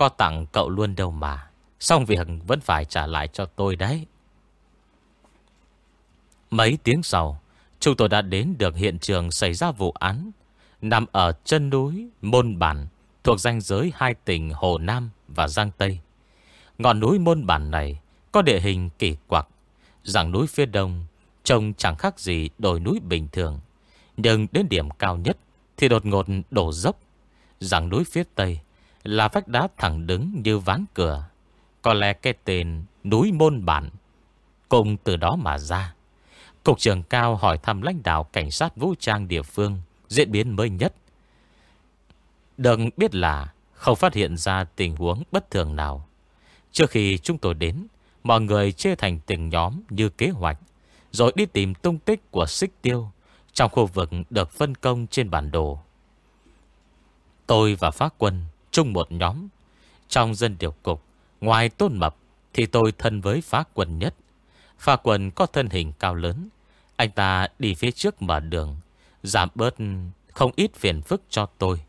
có tặng cậu luôn đâu mà. Xong việc vẫn phải trả lại cho tôi đấy. Mấy tiếng sau Chúng tôi đã đến được hiện trường xảy ra vụ án. Nằm ở chân núi Môn Bản, thuộc danh giới hai tỉnh Hồ Nam và Giang Tây. Ngọn núi Môn Bản này có địa hình kỳ quặc, dạng núi phía đông trông chẳng khác gì đồi núi bình thường, nhưng đến điểm cao nhất thì đột ngột đổ dốc. Dạng núi phía tây là vách đá thẳng đứng như ván cửa, có lẽ cái tên núi Môn Bản cùng từ đó mà ra. Cục trưởng cao hỏi thăm lãnh đạo cảnh sát vũ trang địa phương diễn biến mới nhất. Đừng biết là không phát hiện ra tình huống bất thường nào. Trước khi chúng tôi đến, mọi người chia thành từng nhóm như kế hoạch, rồi đi tìm tung tích của xích tiêu trong khu vực được phân công trên bản đồ. Tôi và Phát Quân chung một nhóm. Trong dân điều cục, ngoài tôn mập thì tôi thân với phá quần nhất. phá quần có thân hình cao lớn. Anh ta đi phía trước mở đường, Giảm bớt không ít phiền phức cho tôi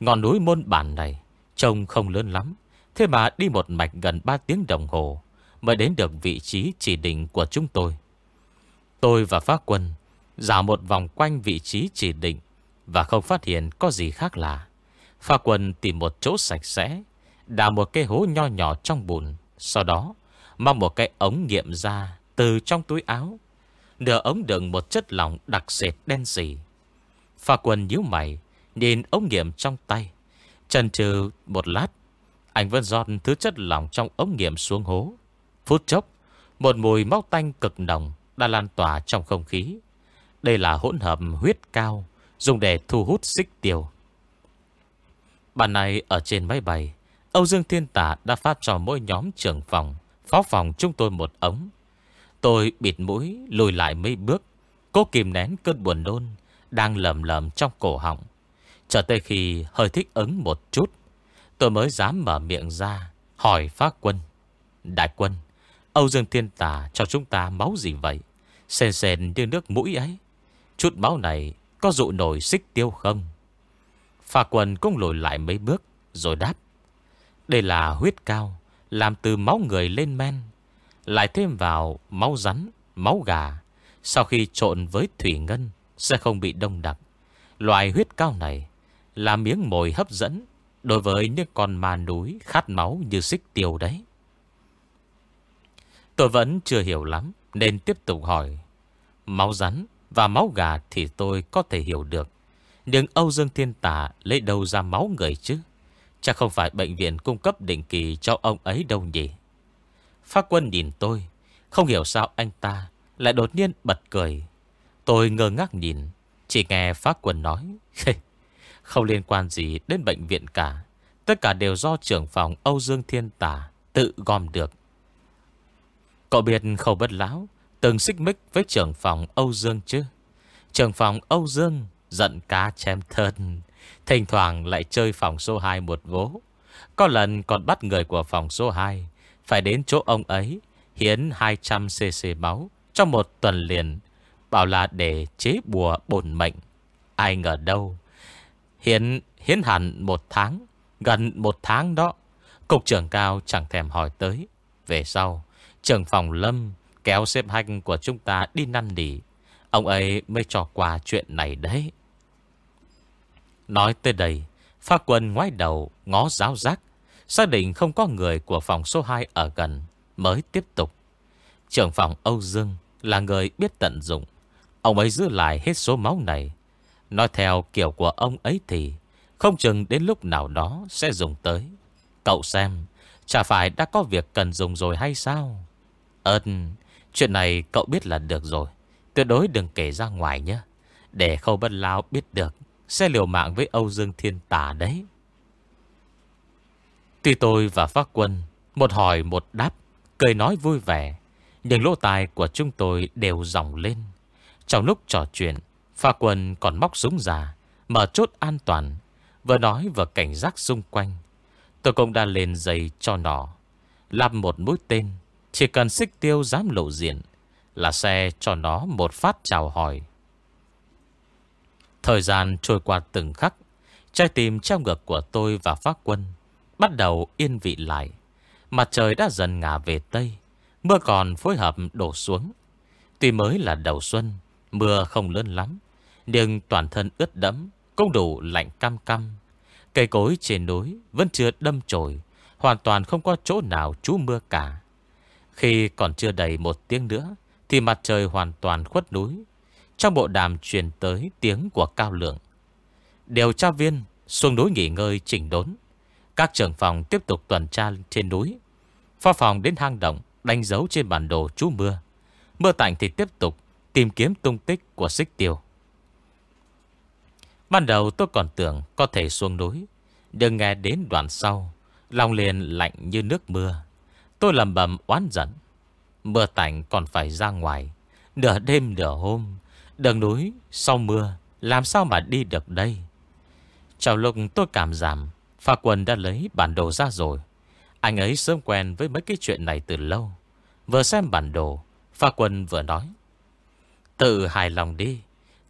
Ngọn núi môn bản này Trông không lớn lắm Thế mà đi một mạch gần 3 tiếng đồng hồ Mới đến được vị trí chỉ định của chúng tôi Tôi và phá quân Dạo một vòng quanh vị trí chỉ định Và không phát hiện có gì khác lạ Pha quần tìm một chỗ sạch sẽ, Đào một cái hố nho nhỏ trong bùn. Sau đó, Mang một cái ống nghiệm ra Từ trong túi áo, Nửa ống đựng một chất lỏng đặc sệt đen xỉ Pha quần nhíu mày, Nhìn ống nghiệm trong tay. Chần chừ một lát, Anh vẫn giọt thứ chất lỏng trong ống nghiệm xuống hố. Phút chốc, Một mùi máu tanh cực nồng Đã lan tỏa trong không khí. Đây là hỗn hợp huyết cao, Dùng để thu hút xích tiêu. Bạn này ở trên máy bay, Âu Dương Thiên Tả đã phát cho mỗi nhóm trưởng phòng, Phó phòng chúng tôi một ống. Tôi bịt mũi, lùi lại mấy bước. Cố kìm nén cơn buồn nôn, Đang lầm lầm trong cổ họng. Chờ tới khi hơi thích ứng một chút, Tôi mới dám mở miệng ra, Hỏi phát quân. Đại quân, Âu Dương Thiên Tà cho chúng ta máu gì vậy? Sền sền như nước mũi ấy. Chút máu này có dụ nổi xích tiêu không? Phà quần cũng lùi lại mấy bước Rồi đáp Đây là huyết cao Làm từ máu người lên men lại thêm vào máu rắn, máu gà. Sau khi trộn với thủy ngân sẽ không bị đông đặc. Loại huyết cao này là miếng mồi hấp dẫn đối với những con ma núi khát máu như xích tiêu đấy. Tôi vẫn chưa hiểu lắm Nên tiếp tục hỏi Máu rắn và máu gà thì tôi có thể hiểu được nhưng Âu Dương Thiên Tả lấy đâu ra máu người chứ? Chắc không phải bệnh viện cung cấp định kỳ cho ông ấy đâu nhỉ? Phát quân nhìn tôi, Không hiểu sao anh ta lại đột nhiên bật cười. Tôi ngơ ngác nhìn, Chỉ nghe Phát quân nói Không liên quan gì đến bệnh viện cả. Tất cả đều do trưởng phòng Âu Dương Thiên Tả Tự gom được. Cậu biết khẩu bất lão Từng xích mích với trưởng phòng Âu Dương chứ? Trưởng phòng Âu Dương Giận cá chém thân. Thỉnh thoảng lại chơi phòng số 2 một vố. Có lần còn bắt người của phòng số 2 Phải đến chỗ ông ấy Hiến 200cc máu Trong một tuần liền. Bảo là để chế bùa bổn mệnh. Ai ngờ đâu Hiến, hiến hẳn một tháng Gần một tháng đó Cục trưởng cao chẳng thèm hỏi tới. Về sau Trưởng phòng lâm kéo xếp hành của chúng ta đi năn nỉ. Ông ấy mới cho qua chuyện này đấy. Nói tới đây Pha quân ngoái đầu, ngó giáo giác. Xác định không có người của phòng số 2 ở gần, Mới tiếp tục. Trưởng phòng Âu Dương Là người biết tận dụng. Ông ấy giữ lại hết số máu này. Nói theo kiểu của ông ấy thì, Không chừng đến lúc nào đó Sẽ dùng tới. Cậu xem, Chả phải đã có việc cần dùng rồi hay sao? Ơn, Chuyện này cậu biết là được rồi. Tuyệt đối đừng kể ra ngoài nhé. Để khâu bất lao biết được sẽ liều mạng với Âu Dương Thiên Tà đấy. Tuy tôi và Pháp Quân Một hỏi một đáp, Cười nói vui vẻ, Nhưng lỗ tai của chúng tôi đều dòng lên. Trong lúc trò chuyện, Pháp Quân còn móc súng ra, Mở chốt an toàn, Vừa nói vừa cảnh giác xung quanh. Tôi cũng đã lên giày cho nó Làm một mũi tên, Chỉ cần xích tiêu dám lộ diện Là xe cho nó một phát chào hỏi. Thời gian trôi qua từng khắc, Trái tim trong ngực của tôi và phát quân Bắt đầu yên vị lại. Mặt trời đã dần ngả về Tây, Mưa còn phối hợp đổ xuống. Tuy mới là đầu xuân, Mưa không lớn lắm, Nhưng toàn thân ướt đẫm, Cũng đủ lạnh cam cam. Cây cối trên núi vẫn chưa đâm chồi, Hoàn toàn không có chỗ nào trú mưa cả. Khi còn chưa đầy một tiếng nữa, Thì mặt trời hoàn toàn khuất núi trong bộ đàm truyền tới tiếng của cao lượng, Điều tra viên xuống núi nghỉ ngơi chỉnh đốn. Các trưởng phòng tiếp tục tuần tra trên núi, Phó phòng đến hang động Đánh dấu trên bản đồ chú mưa. Mưa tạnh thì tiếp tục Tìm kiếm tung tích của xích tiêu. Ban đầu tôi còn tưởng có thể xuống núi, Nhưng nghe đến đoạn sau, Lòng liền lạnh như nước mưa. Tôi lầm bầm oán giận. Mưa tạnh còn phải ra ngoài, Nửa đêm nửa hôm Đường núi, sau mưa, Làm sao mà đi được đây? Trong lúc tôi cảm giảm, Pha quần đã lấy bản đồ ra rồi. Anh ấy sớm quen với mấy cái chuyện này từ lâu. Vừa xem bản đồ, Pha quần vừa nói. Tự hài lòng đi,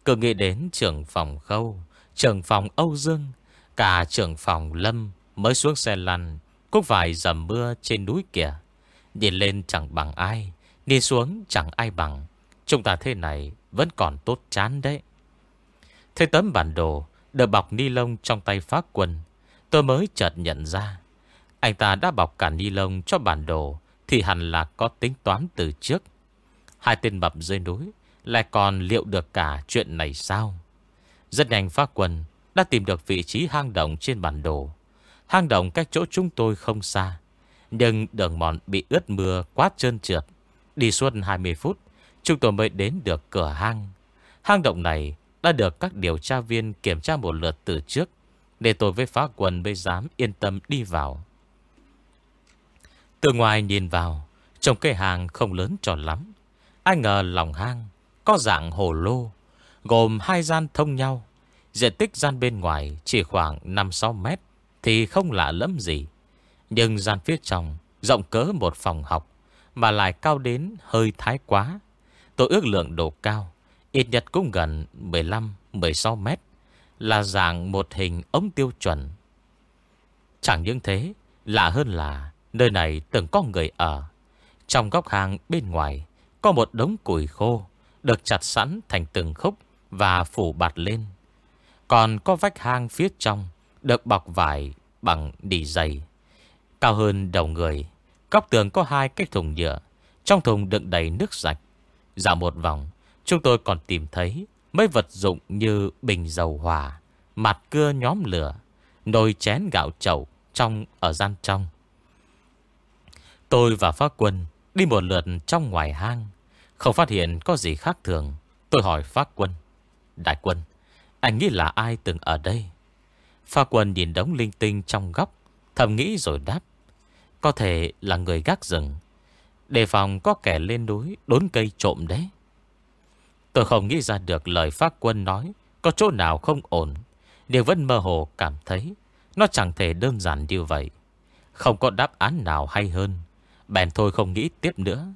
Cứ nghĩ đến trưởng phòng khâu, Trưởng phòng Âu Dương, Cả trưởng phòng Lâm Mới xuống xe lăn Cũng phải dầm mưa trên núi kìa. Nhìn lên chẳng bằng ai Đi xuống chẳng ai bằng. Chúng ta thế này vẫn còn tốt chán đấy. Thế tấm bản đồ Được bọc ni lông trong tay phát quân Tôi mới chợt nhận ra. Anh ta đã bọc cả ni lông cho bản đồ, Thì hẳn là có tính toán từ trước. Hai tên mập dưới núi Lại còn liệu được cả chuyện này sao? Rất nhanh phát quân Đã tìm được vị trí hang động trên bản đồ. Hang động cách chỗ chúng tôi không xa, Nhưng đường mòn bị ướt mưa quá trơn trượt. Đi suốt 20 phút Chúng tôi mới đến được cửa hang. Hang động này đã được các điều tra viên kiểm tra một lượt từ trước, Để tôi với phá quần mới dám yên tâm đi vào. Từ ngoài nhìn vào Trong cây hàng không lớn tròn lắm. Ai ngờ lòng hang Có dạng hồ lô, Gồm hai gian thông nhau. Diện tích gian bên ngoài chỉ khoảng 5-6 mét, Thì không lạ lắm gì. Nhưng gian phía trong Rộng cỡ một phòng học, Mà lại cao đến hơi thái quá. Tôi ước lượng độ cao, Ít nhất cũng gần 15-16 mét, Là dạng một hình ống tiêu chuẩn. Chẳng những thế, Lạ hơn là Nơi này từng có người ở. Trong góc hàng bên ngoài, Có một đống củi khô Được chặt sẵn thành từng khúc Và phủ bạt lên. Còn có vách hang phía trong Được bọc vải bằng đỉ dày. Cao hơn đầu người, Góc tường có hai cái thùng nhựa, Trong thùng đựng đầy nước sạch. Dạo một vòng, Chúng tôi còn tìm thấy Mấy vật dụng như bình dầu hỏa Mặt cưa nhóm lửa, Nồi chén gạo chậu Trong, ở gian trong. Tôi và Pháp Quân Đi một lượt trong ngoài hang, Không phát hiện có gì khác thường. Tôi hỏi Pháp Quân, Đại quân, Anh nghĩ là ai từng ở đây? Pháp Quân nhìn đống linh tinh trong góc, Thầm nghĩ rồi đáp, Có thể là người gác rừng. Đề phòng có kẻ lên núi Đốn cây trộm đấy. Tôi không nghĩ ra được lời phát Quân nói Có chỗ nào không ổn, Nhưng vẫn mơ hồ cảm thấy Nó chẳng thể đơn giản như vậy. Không có đáp án nào hay hơn. Bèn thôi không nghĩ tiếp nữa.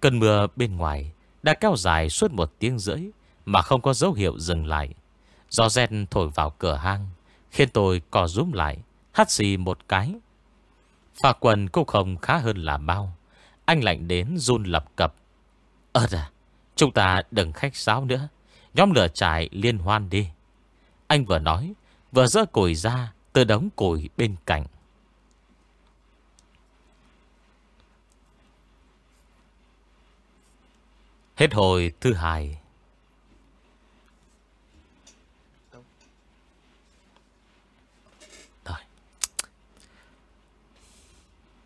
Cơn mưa bên ngoài Đã kéo dài suốt một tiếng rưỡi Mà không có dấu hiệu dừng lại. Gió rèn thổi vào cửa hang, Khiến tôi cò rúm lại, Hắt xì một cái. Phà quần cũng không khá hơn là bao. Anh lạnh đến run lập cập. Ơt à Chúng ta đừng khách sáo nữa. Nhóm lửa trại liên hoan đi. Anh vừa nói, Vừa dỡ củi ra từ đống củi bên cạnh. Hết hồi thứ hai. Thôi.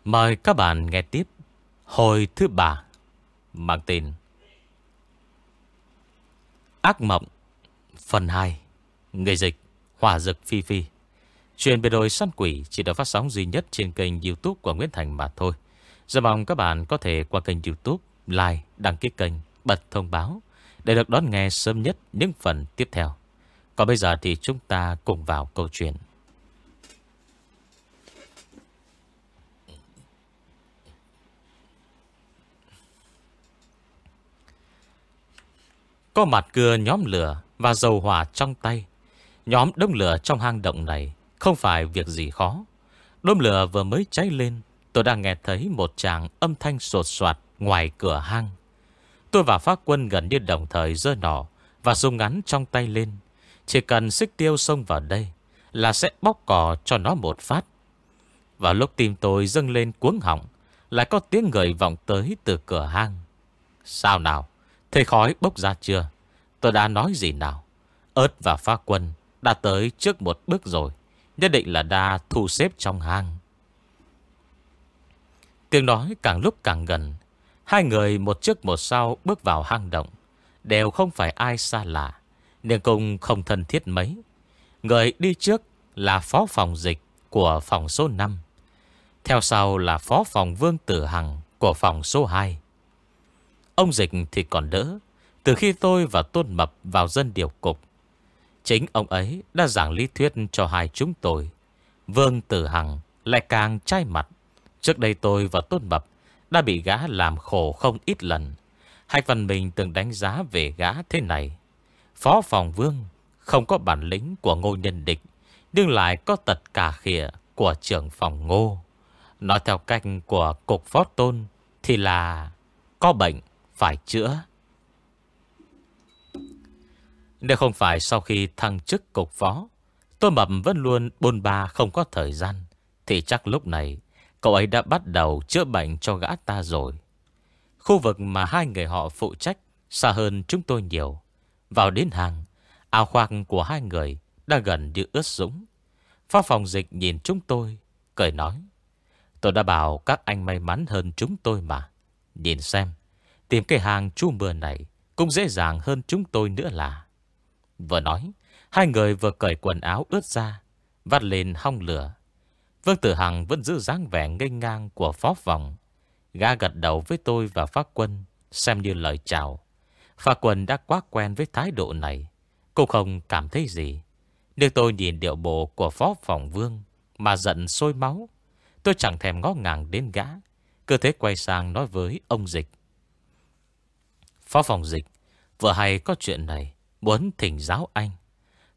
Mời các bạn nghe tiếp Hồi thứ ba Mang tên Ác Mộng Phần 2 Người dịch Hỏa Dực Phi Phi Chuyện về đồi săn quỷ chỉ được phát sóng duy nhất trên kênh youtube của Nguyễn Thành mà thôi. Giờ mong các bạn có thể qua kênh youtube, like, đăng ký kênh, bật thông báo để được đón nghe sớm nhất những phần tiếp theo. Còn bây giờ thì chúng ta cùng vào câu chuyện. Có mặt cưa nhóm lửa và dầu hỏa trong tay. Nhóm đông lửa trong hang động này không phải việc gì khó. Đốm lửa vừa mới cháy lên, tôi đang nghe thấy một tràng âm thanh sột soạt ngoài cửa hang. Tôi và phát quân gần như đồng thời rơi nỏ và dùng ngắn trong tay lên. Chỉ cần xích tiêu xông vào đây là sẽ bóc cò cho nó một phát. và lúc tim tôi dâng lên cuống họng, lại có tiếng người vọng tới từ cửa hang. Sao nào? Thấy khói bốc ra chưa? Tôi đã nói gì nào? Ơt và pha quân đã tới trước một bước rồi. Nhất định là đã thu xếp trong hang. Tiếng nói càng lúc càng gần. Hai người một trước một sau bước vào hang động. Đều không phải ai xa lạ. Nhưng cũng không thân thiết mấy. Người đi trước là phó phòng dịch của phòng số 5. Theo sau là phó phòng Vương Tử Hằng của phòng số 2. Ông Dịch thì còn đỡ. Từ khi tôi và Tôn Mập vào dân điều cục, chính ông ấy đã giảng lý thuyết cho hai chúng tôi. Vương Tử Hằng lại càng trai mặt. Trước đây tôi và Tôn Mập đã bị gã làm khổ không ít lần. Hạch Văn Minh từng đánh giá về gã thế này. Phó phòng Vương không có bản lĩnh của ngô nhân địch, nhưng lại có tật cả khỉa của trưởng phòng ngô. Nói theo cách của cục phó tôn thì là có bệnh phải chữa. Nếu không phải sau khi thăng chức cục phó, tôi Mập vẫn luôn bôn ba không có thời gian, thì chắc lúc này cậu ấy đã bắt đầu chữa bệnh cho gã ta rồi. Khu vực mà hai người họ phụ trách xa hơn chúng tôi nhiều. Vào đến hàng, áo khoác của hai người đã gần như ướt sũng. Phó phòng dịch nhìn chúng tôi, cười nói. Tôi đã bảo các anh may mắn hơn chúng tôi mà. Nhìn xem, Tìm cái hàng chu mưa này Cũng dễ dàng hơn chúng tôi nữa là. Vừa nói, Hai người vừa cởi quần áo ướt ra, Vắt lên hong lửa. Vương Tử Hằng vẫn giữ dáng vẻ ngây ngang Của phó phòng, Gã gật đầu với tôi và phát quân, Xem như lời chào. Phá quân đã quá quen với thái độ này Cô không cảm thấy gì. Nhưng tôi nhìn điệu bộ của phó phòng vương Mà giận sôi máu. Tôi chẳng thèm ngó ngàng đến gã Cơ thế quay sang nói với ông Dịch. Phó phòng dịch, Vừa hay có chuyện này, Muốn thỉnh giáo anh.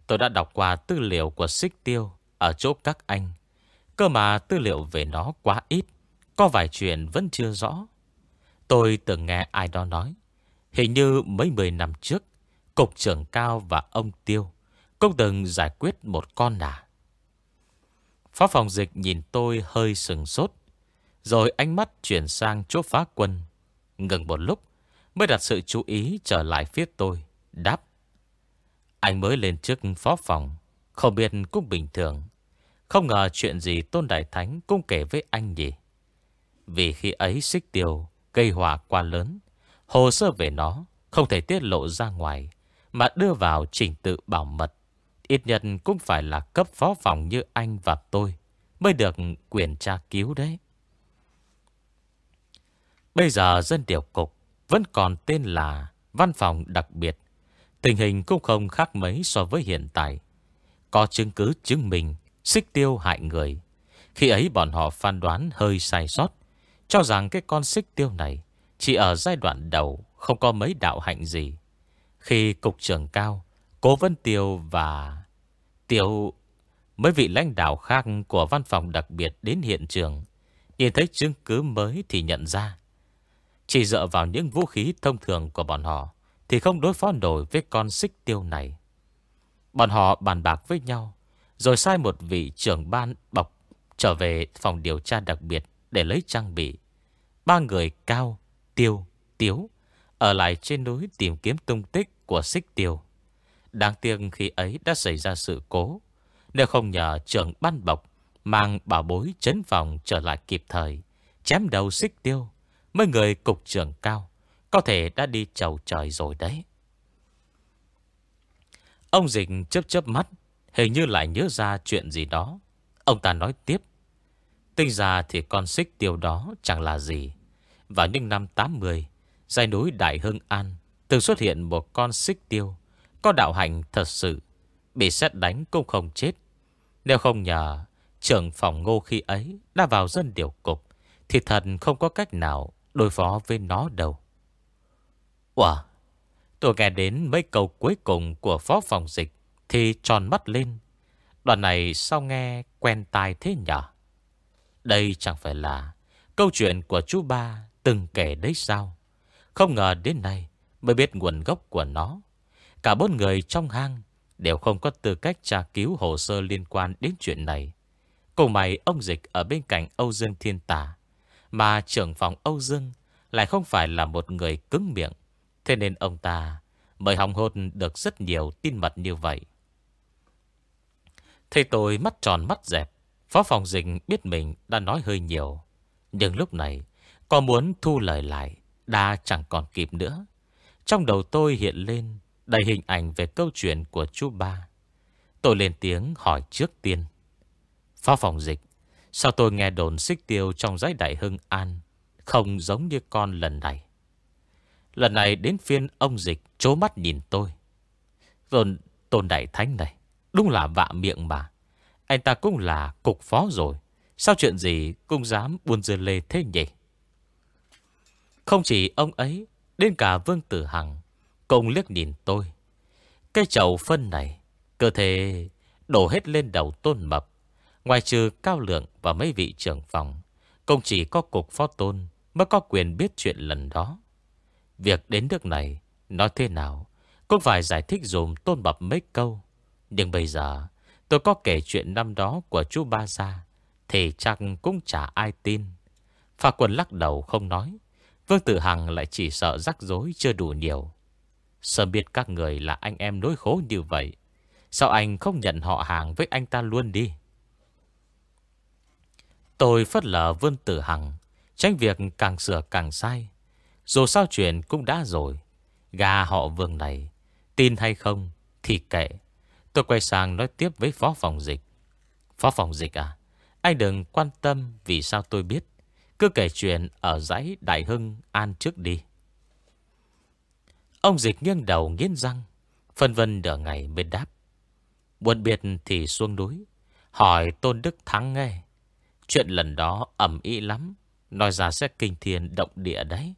Tôi đã đọc qua tư liệu của Xích Tiêu Ở chỗ các anh. Cơ mà tư liệu về nó quá ít, Có vài chuyện vẫn chưa rõ. Tôi từng nghe ai đó nói, Hình như mấy mười năm trước, Cục trưởng Cao và ông Tiêu Cũng từng giải quyết một con nà Phó phòng dịch nhìn tôi hơi sừng sốt, Rồi ánh mắt chuyển sang chỗ phá quân. Ngừng một lúc Mới đặt sự chú ý trở lại phía tôi, Đáp. Anh mới lên trước phó phòng, Không biết cũng bình thường. Không ngờ chuyện gì Tôn Đại Thánh Cũng kể với anh nhỉ? Vì khi ấy xích tiêu Gây hỏa quá lớn, Hồ sơ về nó Không thể tiết lộ ra ngoài, Mà đưa vào trình tự bảo mật. Ít nhất cũng phải là cấp phó phòng như anh và tôi Mới được quyền tra cứu đấy. Bây giờ dân điều cục vẫn còn tên là Văn phòng đặc biệt. Tình hình cũng không khác mấy so với hiện tại. Có chứng cứ chứng minh Xích tiêu hại người. Khi ấy bọn họ phán đoán hơi sai sót, Cho rằng cái con xích tiêu này Chỉ ở giai đoạn đầu, Không có mấy đạo hạnh gì. Khi cục trưởng cao, Cố Vân Tiêu và Tiêu, Mấy vị lãnh đạo khác của văn phòng đặc biệt đến hiện trường, Nhìn thấy chứng cứ mới thì nhận ra chỉ dựa vào những vũ khí thông thường của bọn họ Thì không đối phó nổi với con xích tiêu này. Bọn họ bàn bạc với nhau Rồi sai một vị trưởng ban bọc Trở về phòng điều tra đặc biệt Để lấy trang bị. Ba người cao, tiêu, tiếu Ở lại trên núi tìm kiếm tung tích của xích tiêu. Đáng tiếc khi ấy đã xảy ra sự cố nếu không nhờ trưởng ban bọc Mang bảo bối chấn phòng trở lại kịp thời Chém đầu xích tiêu. Mấy người cục trưởng cao Có thể đã đi chầu trời rồi đấy. Ông Dịch chớp chớp mắt Hình như lại nhớ ra chuyện gì đó. Ông ta nói tiếp Tinh ra thì con xích tiêu đó chẳng là gì. Vào những năm 80 Dãy núi Đại Hưng An Từng xuất hiện một con xích tiêu. Có đạo hành thật sự Bị xét đánh cũng không chết. Nếu không nhờ trưởng phòng ngô khi ấy đã vào dân điều cục, thì thần không có cách nào đối phó với nó đâu. Wow! Tôi nghe đến mấy câu cuối cùng của phó phòng dịch thì tròn mắt lên. Đoạn này sao nghe quen tai thế nhở? Đây chẳng phải là câu chuyện của chú ba từng kể đấy sao? Không ngờ đến nay mới biết nguồn gốc của nó. Cả bốn người trong hang Đều không có tư cách tra cứu hồ sơ liên quan đến chuyện này Cùng mày ông Dịch ở bên cạnh Âu Dương Thiên Tà mà trưởng phòng Âu Dương Lại không phải là một người cứng miệng. Thế nên ông ta Mới hòng hôn được rất nhiều tin mật như vậy. Thầy tôi mắt tròn mắt dẹp, Phó phòng dịch biết mình đã nói hơi nhiều. Nhưng lúc này, Có muốn thu lời lại, Đã chẳng còn kịp nữa. Trong đầu tôi hiện lên Đầy hình ảnh về câu chuyện của chú ba. Tôi lên tiếng hỏi trước tiên. Phó phòng dịch Sao tôi nghe đồn xích tiêu trong giấy đại hưng an Không giống như con lần này? Lần này đến phiên ông dịch Chố mắt nhìn tôi. Tôn, tôn đại thánh này Đúng là vạ miệng mà. Anh ta cũng là cục phó rồi. Sao chuyện gì cũng dám buôn dưa lê thế nhỉ? Không chỉ ông ấy Đến cả Vương Tử Hằng cũng liếc nhìn tôi. Cái chậu phân này, cơ thể đổ hết lên đầu tôn mập. Ngoài trừ cao lượng và mấy vị trưởng phòng, công chỉ có cục phó tôn mới có quyền biết chuyện lần đó. Việc đến nước này, nói thế nào, cũng phải giải thích dùm tôn bập mấy câu. Nhưng bây giờ, tôi có kể chuyện năm đó của chú Ba Gia, thì chắc cũng chả ai tin. Phà quần lắc đầu không nói. Vương Tử Hằng lại chỉ sợ rắc rối chưa đủ nhiều. Sớm biết các người là anh em đối khố như vậy Sao anh không nhận họ hàng với anh ta luôn đi Tôi phất lờ Vương Tử Hằng, Tránh việc càng sửa càng sai. Dù sao chuyện cũng đã rồi, Gà họ Vương này, Tin hay không thì kệ. Tôi quay sang nói tiếp với phó phòng dịch. Phó phòng dịch à Anh đừng quan tâm vì sao tôi biết. Cứ kể chuyện ở dãy Đại Hưng An trước đi. Ông dịch nghiêng đầu nghiến răng, Phân vân đỡ ngày bên đáp. Buồn biệt thì xuống núi, Hỏi Tôn Đức Thắng nghe. Chuyện lần đó ẩm ý lắm. Nói ra sẽ kinh thiên động địa đấy.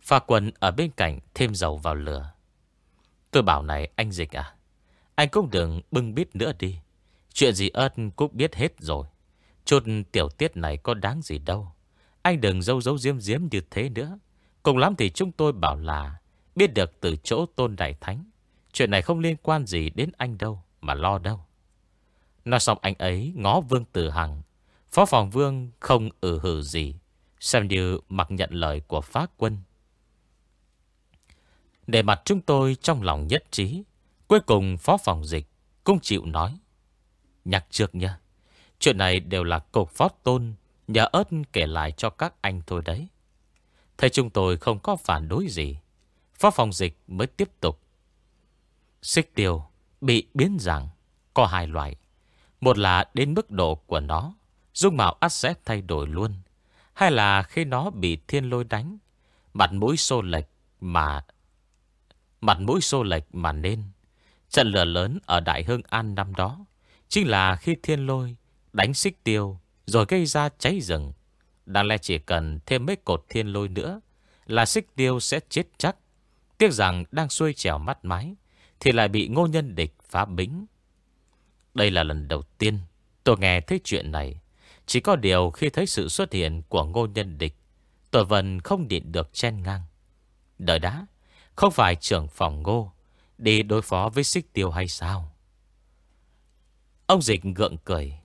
Pha quân ở bên cạnh thêm dầu vào lửa. Tôi bảo này, anh Dịch à Anh cũng đừng bưng bít nữa đi. Chuyện gì ơn cũng biết hết rồi. Chút tiểu tiết này có đáng gì đâu. Anh đừng dâu dấu diếm diếm như thế nữa. Cùng lắm thì chúng tôi bảo là Biết được từ chỗ tôn đại thánh. Chuyện này không liên quan gì đến anh đâu Mà lo đâu. Nói xong anh ấy ngó Vương Tử Hằng Phó phòng Vương không ử hử gì, Xem như mặc nhận lời của phá quân. Để mặt chúng tôi trong lòng nhất trí, Cuối cùng phó phòng dịch Cũng chịu nói Nhắc trước nha, Chuyện này đều là cục phó tôn, Nhờ ớt kể lại cho các anh thôi đấy. Thấy chúng tôi không có phản đối gì, Phó phòng dịch mới tiếp tục. Xích tiêu bị biến dạng Có hai loại, Một là đến mức độ của nó Dung mạo ắt sẽ thay đổi luôn. Hay là khi nó bị thiên lôi đánh, Mặt mũi xô lệch mà, Mặt mũi xô lệch mà nên. Trận lửa lớn ở Đại hưng An năm đó Chính là khi thiên lôi Đánh xích tiêu Rồi gây ra cháy rừng. Đáng lẽ chỉ cần thêm mấy cột thiên lôi nữa Là xích tiêu sẽ chết chắc. Tiếc rằng đang xuôi trèo mắt mái Thì lại bị ngô nhân địch phá bính. Đây là lần đầu tiên Tôi nghe thấy chuyện này. Chỉ có điều khi thấy sự xuất hiện Của ngô nhân địch Tôi vẫn không điện được chen ngang Đợi đã, Không phải trưởng phòng ngô, Đi đối phó với xích tiêu hay sao Ông dịch gượng cười.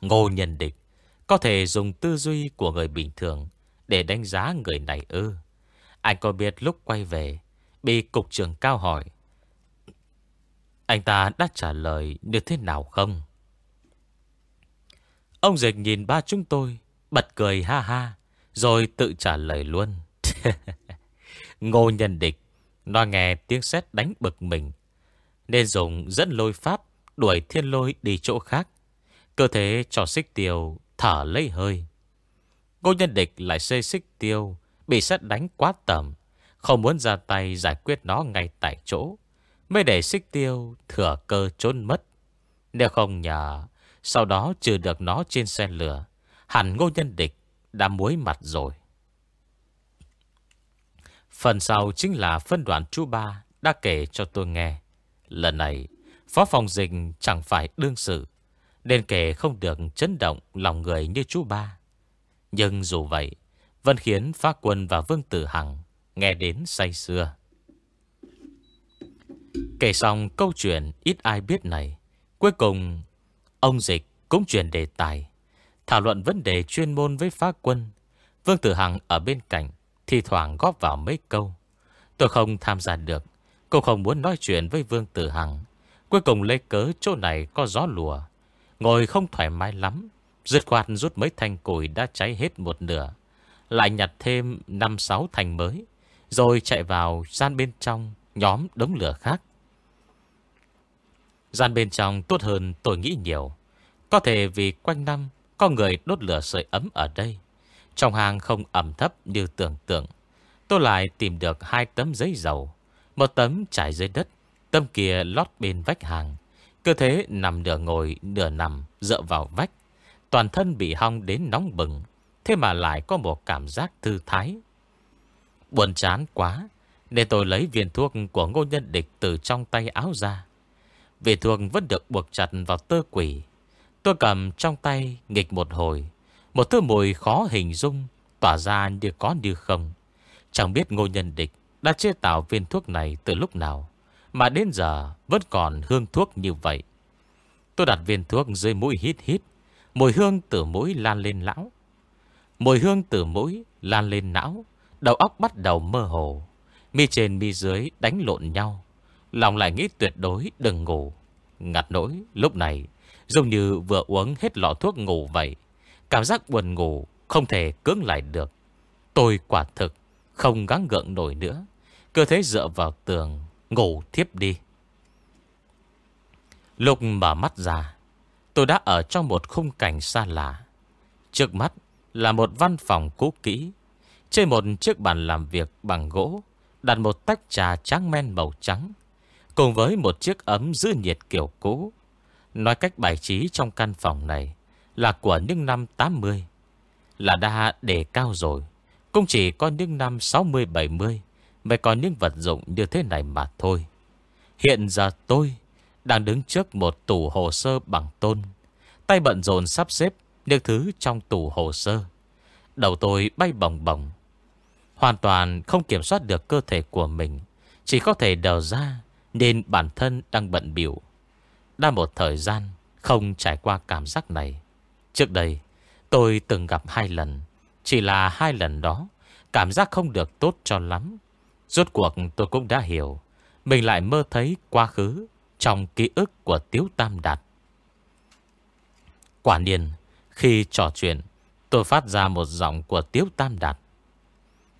Ngô nhân địch, Có thể dùng tư duy của người bình thường Để đánh giá người này ư Anh có biết lúc quay về, Bị cục trưởng cao hỏi, Anh ta đã trả lời như thế nào không? Ông dịch nhìn ba chúng tôi, Bật cười ha ha, Rồi tự trả lời luôn. Ngô nhân địch, Nó nghe tiếng sét đánh bực mình, Nên dùng dẫn lôi pháp Đuổi thiên lôi đi chỗ khác. Cơ thể cho xích tiêu Thở lấy hơi. Ngô nhân địch lại xây xích tiêu, Bị sét đánh quá tầm, Không muốn ra tay giải quyết nó ngay tại chỗ, Mới để xích tiêu Thừa cơ trốn mất. Nếu không nhờ sau đó trừ được nó trên xe lửa, Hẳn ngô nhân địch Đã muối mặt rồi. Phần sau chính là phân đoạn chú ba Đã kể cho tôi nghe. Lần này, Phó phòng dịch chẳng phải đương sự, Nên kể không được chấn động lòng người như chú ba. Nhưng dù vậy, Vẫn khiến phá quân và Vương Tử Hằng Nghe đến say xưa Kể xong câu chuyện ít ai biết này, Cuối cùng Ông Dịch cũng chuyển đề tài, Thảo luận vấn đề chuyên môn với phá quân. Vương Tử Hằng ở bên cạnh Thì thoảng góp vào mấy câu. Tôi không tham gia được Cô không muốn nói chuyện với Vương Tử Hằng. Cuối cùng lấy cớ chỗ này có gió lùa. Ngồi không thoải mái lắm, Dứt khoát rút mấy thanh củi đã cháy hết một nửa, Lại nhặt thêm 5-6 thanh mới, Rồi chạy vào gian bên trong, Nhóm đống lửa khác. Gian bên trong tốt hơn tôi nghĩ nhiều. Có thể vì quanh năm, Có người đốt lửa sưởi ấm ở đây. Trong hàng không ẩm thấp như tưởng tượng. Tôi lại tìm được hai tấm giấy dầu. Một tấm trải dưới đất, tấm kia lót bên vách hàng. Cơ thế nằm nửa ngồi, nửa nằm, Dựa vào vách. Toàn thân bị hong đến nóng bừng. Thế mà lại có một cảm giác thư thái. Buồn chán quá, Nên tôi lấy viên thuốc của ngô nhân địch Từ trong tay áo ra. Vì thường vẫn được buộc chặt vào tơ quỷ. Tôi cầm trong tay, nghịch một hồi. Một thứ mùi khó hình dung, Tỏa ra như có như không. Chẳng biết ngô nhân địch Đã chế tạo viên thuốc này từ lúc nào, mà đến giờ vẫn còn hương thuốc như vậy. Tôi đặt viên thuốc dưới mũi hít hít, Mùi hương từ mũi lan lên lão. Mùi hương từ mũi lan lên não, Đầu óc bắt đầu mơ hồ. Mi trên mi dưới đánh lộn nhau. Lòng lại nghĩ tuyệt đối đừng ngủ. Ngặt nỗi, lúc này, Giống như vừa uống hết lọ thuốc ngủ vậy, Cảm giác buồn ngủ Không thể cưỡng lại được. Tôi quả thực Không gắng gượng nổi nữa Cơ thế dựa vào tường, Ngủ thiếp đi. Lúc mở mắt ra, Tôi đã ở trong một khung cảnh xa lạ. Trước mắt là một văn phòng cũ kỹ, Trên một chiếc bàn làm việc bằng gỗ, Đặt một tách trà trắng men màu trắng. Cùng với một chiếc ấm giữ nhiệt kiểu cũ. Nói cách bài trí trong căn phòng này Là của những năm 80 Là đã để cao rồi. Cũng chỉ có những năm 60-70 Mới có những vật dụng như thế này mà thôi. Hiện giờ tôi Đang đứng trước một tủ hồ sơ bằng tôn, Tay bận rộn sắp xếp Những thứ trong tủ hồ sơ. Đầu tôi bay bồng bồng, Hoàn toàn không kiểm soát được cơ thể của mình, Chỉ có thể đờ ra nên bản thân đang bận biểu Đã một thời gian Không trải qua cảm giác này. Trước đây, tôi từng gặp hai lần. Chỉ là hai lần đó, Cảm giác không được tốt cho lắm. Rốt cuộc tôi cũng đã hiểu, Mình lại mơ thấy quá khứ Trong ký ức của Tiếu Tam Đạt. Quả nhiên, Khi trò chuyện, Tôi phát ra một giọng của Tiếu Tam Đạt.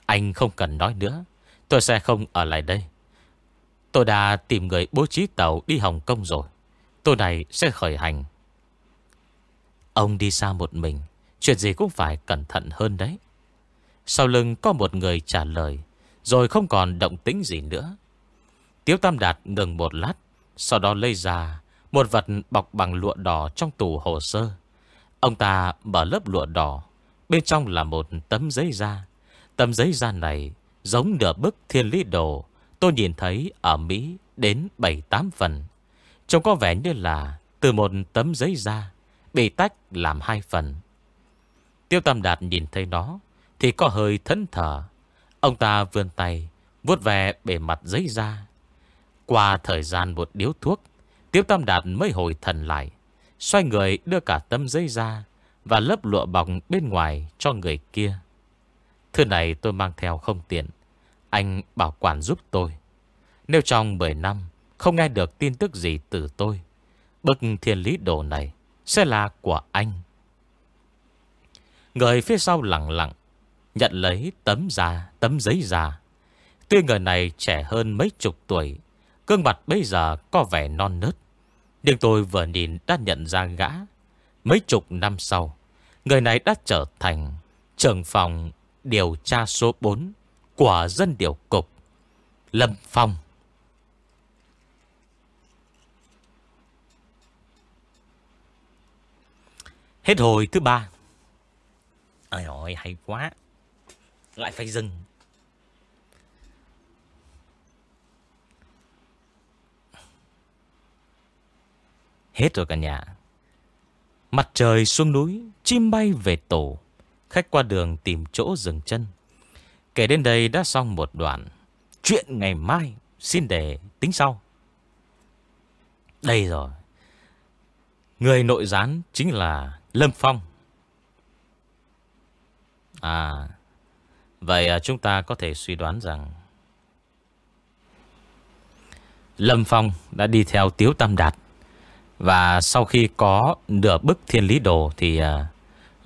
Anh không cần nói nữa, Tôi sẽ không ở lại đây. Tôi đã tìm người bố trí tàu đi Hồng Kông rồi. Tôi này sẽ khởi hành. Ông đi xa một mình, Chuyện gì cũng phải cẩn thận hơn đấy. Sau lưng có một người trả lời, Rồi không còn động tính gì nữa. Tiếu Tam Đạt ngừng một lát, Sau đó lấy ra Một vật bọc bằng lụa đỏ trong tủ hồ sơ. Ông ta mở lớp lụa đỏ, Bên trong là một tấm giấy da. Tấm giấy da này Giống nửa bức thiên lý đồ Tôi nhìn thấy ở Mỹ đến 7-8 phần. Trông có vẻ như là Từ một tấm giấy da Bị tách làm hai phần. Tiêu Tam Đạt nhìn thấy nó Thì có hơi thẫn thở Ông ta vươn tay, vuốt về bề mặt giấy da. Qua thời gian một điếu thuốc, Tiêu Tam Đạt mới hồi thần lại, Xoay người đưa cả tấm giấy ra Và lớp lụa bọc bên ngoài cho người kia. Thứ này tôi mang theo không tiện anh bảo quản giúp tôi. Nếu trong 10 năm Không nghe được tin tức gì từ tôi, Bức thiên lý đồ này Sẽ là của anh. Người phía sau lặng lặng, Nhận lấy tấm da, Tấm giấy da. Tuy người này trẻ hơn mấy chục tuổi Cương mặt bây giờ có vẻ non nớt, Nhưng tôi vừa nhìn đã nhận ra gã. Mấy chục năm sau, Người này đã trở thành trưởng phòng điều tra số 4 của dân điều cục Lâm Phong. Hết hồi thứ ba. Ôi ôi hay quá. Lại phải dừng. Hết rồi cả nhà. Mặt trời xuống núi, chim bay về tổ. Khách qua đường tìm chỗ dừng chân. Kể đến đây đã xong một đoạn. Chuyện ngày mai xin để tính sau. Đây rồi. Người nội gián chính là Lâm Phong. À, vậy à, chúng ta có thể suy đoán rằng Lâm Phong đã đi theo Tiếu Tam Đạt Và sau khi có nửa bức thiên lý đồ Thì à,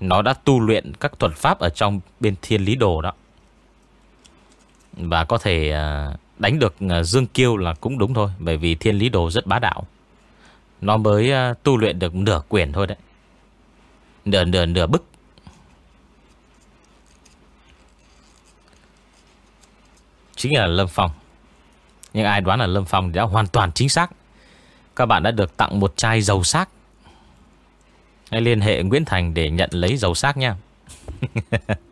nó đã tu luyện các thuật pháp ở trong bên thiên lý đồ đó và có thể à, đánh được à, Dương Kiêu là cũng đúng thôi, Bởi vì thiên lý đồ rất bá đạo. Nó mới à, tu luyện được nửa quyền thôi đấy. Nửa nửa nửa bức. Chính là Lâm Phong. Nhưng ai đoán là Lâm Phong đã hoàn toàn chính xác. Các bạn đã được tặng một chai dầu xác Hãy liên hệ Nguyễn Thành để nhận lấy dầu xác nha.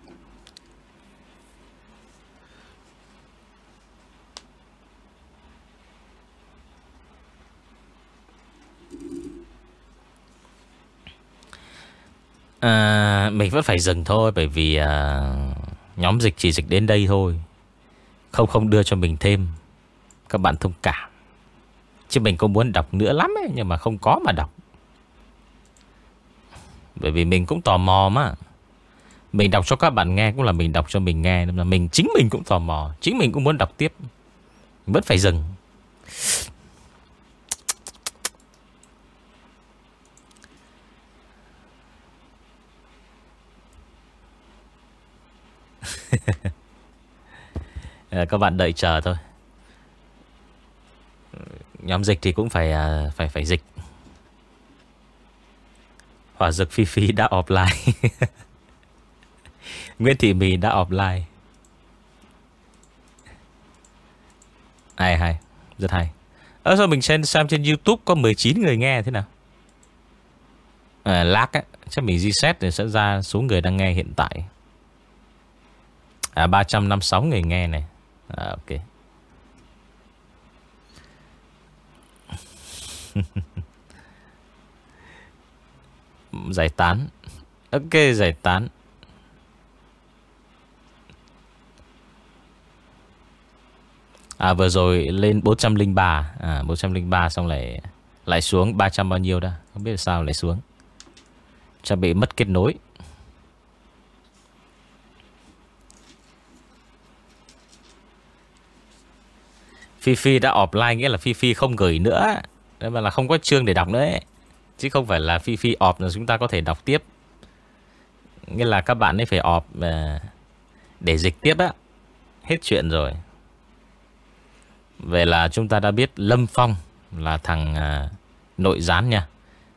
à, Mình vẫn phải dừng thôi Bởi vì à, nhóm dịch chỉ dịch đến đây thôi. Không không đưa cho mình thêm Các bạn thông cảm. Chứ mình cũng muốn đọc nữa lắm ấy, Nhưng mà không có mà đọc. Bởi vì mình cũng tò mò mà. Mình đọc cho các bạn nghe Cũng là mình đọc cho mình nghe Nên là mình chính mình cũng tò mò. Chính mình cũng muốn đọc tiếp. Vẫn phải dừng Ờ, Ờ, các bạn đợi chờ thôi. Nhóm dịch thì cũng phải à, phải phải dịch. Hỏa dực Phi Phi đã offline. Nguyễn Thị Mì đã offline. Hay hay. Rất hay. Ở sau mình xem, xem trên Youtube có 19 người nghe thế nào? À, Lag á. Chắc mình reset thì sẽ ra số người đang nghe hiện tại. À 356 người nghe này. À, Ok. Giải tán. Ok giải tán. À vừa rồi lên 403 À 403 xong lại Lại xuống 300 bao nhiêu đó? Không biết sao lại xuống. Chắc bị mất kết nối. Phi Phi đã offline nghĩa là Phi Phi không gửi nữa. Đấy mà là không có chương để đọc nữa ấy. Chứ không phải là Phi Phi off là chúng ta có thể đọc tiếp. Nghĩa là các bạn ấy phải off ờ, Để dịch tiếp á. Hết chuyện rồi. Vậy là chúng ta đã biết Lâm Phong là thằng ờ, nội gián nha.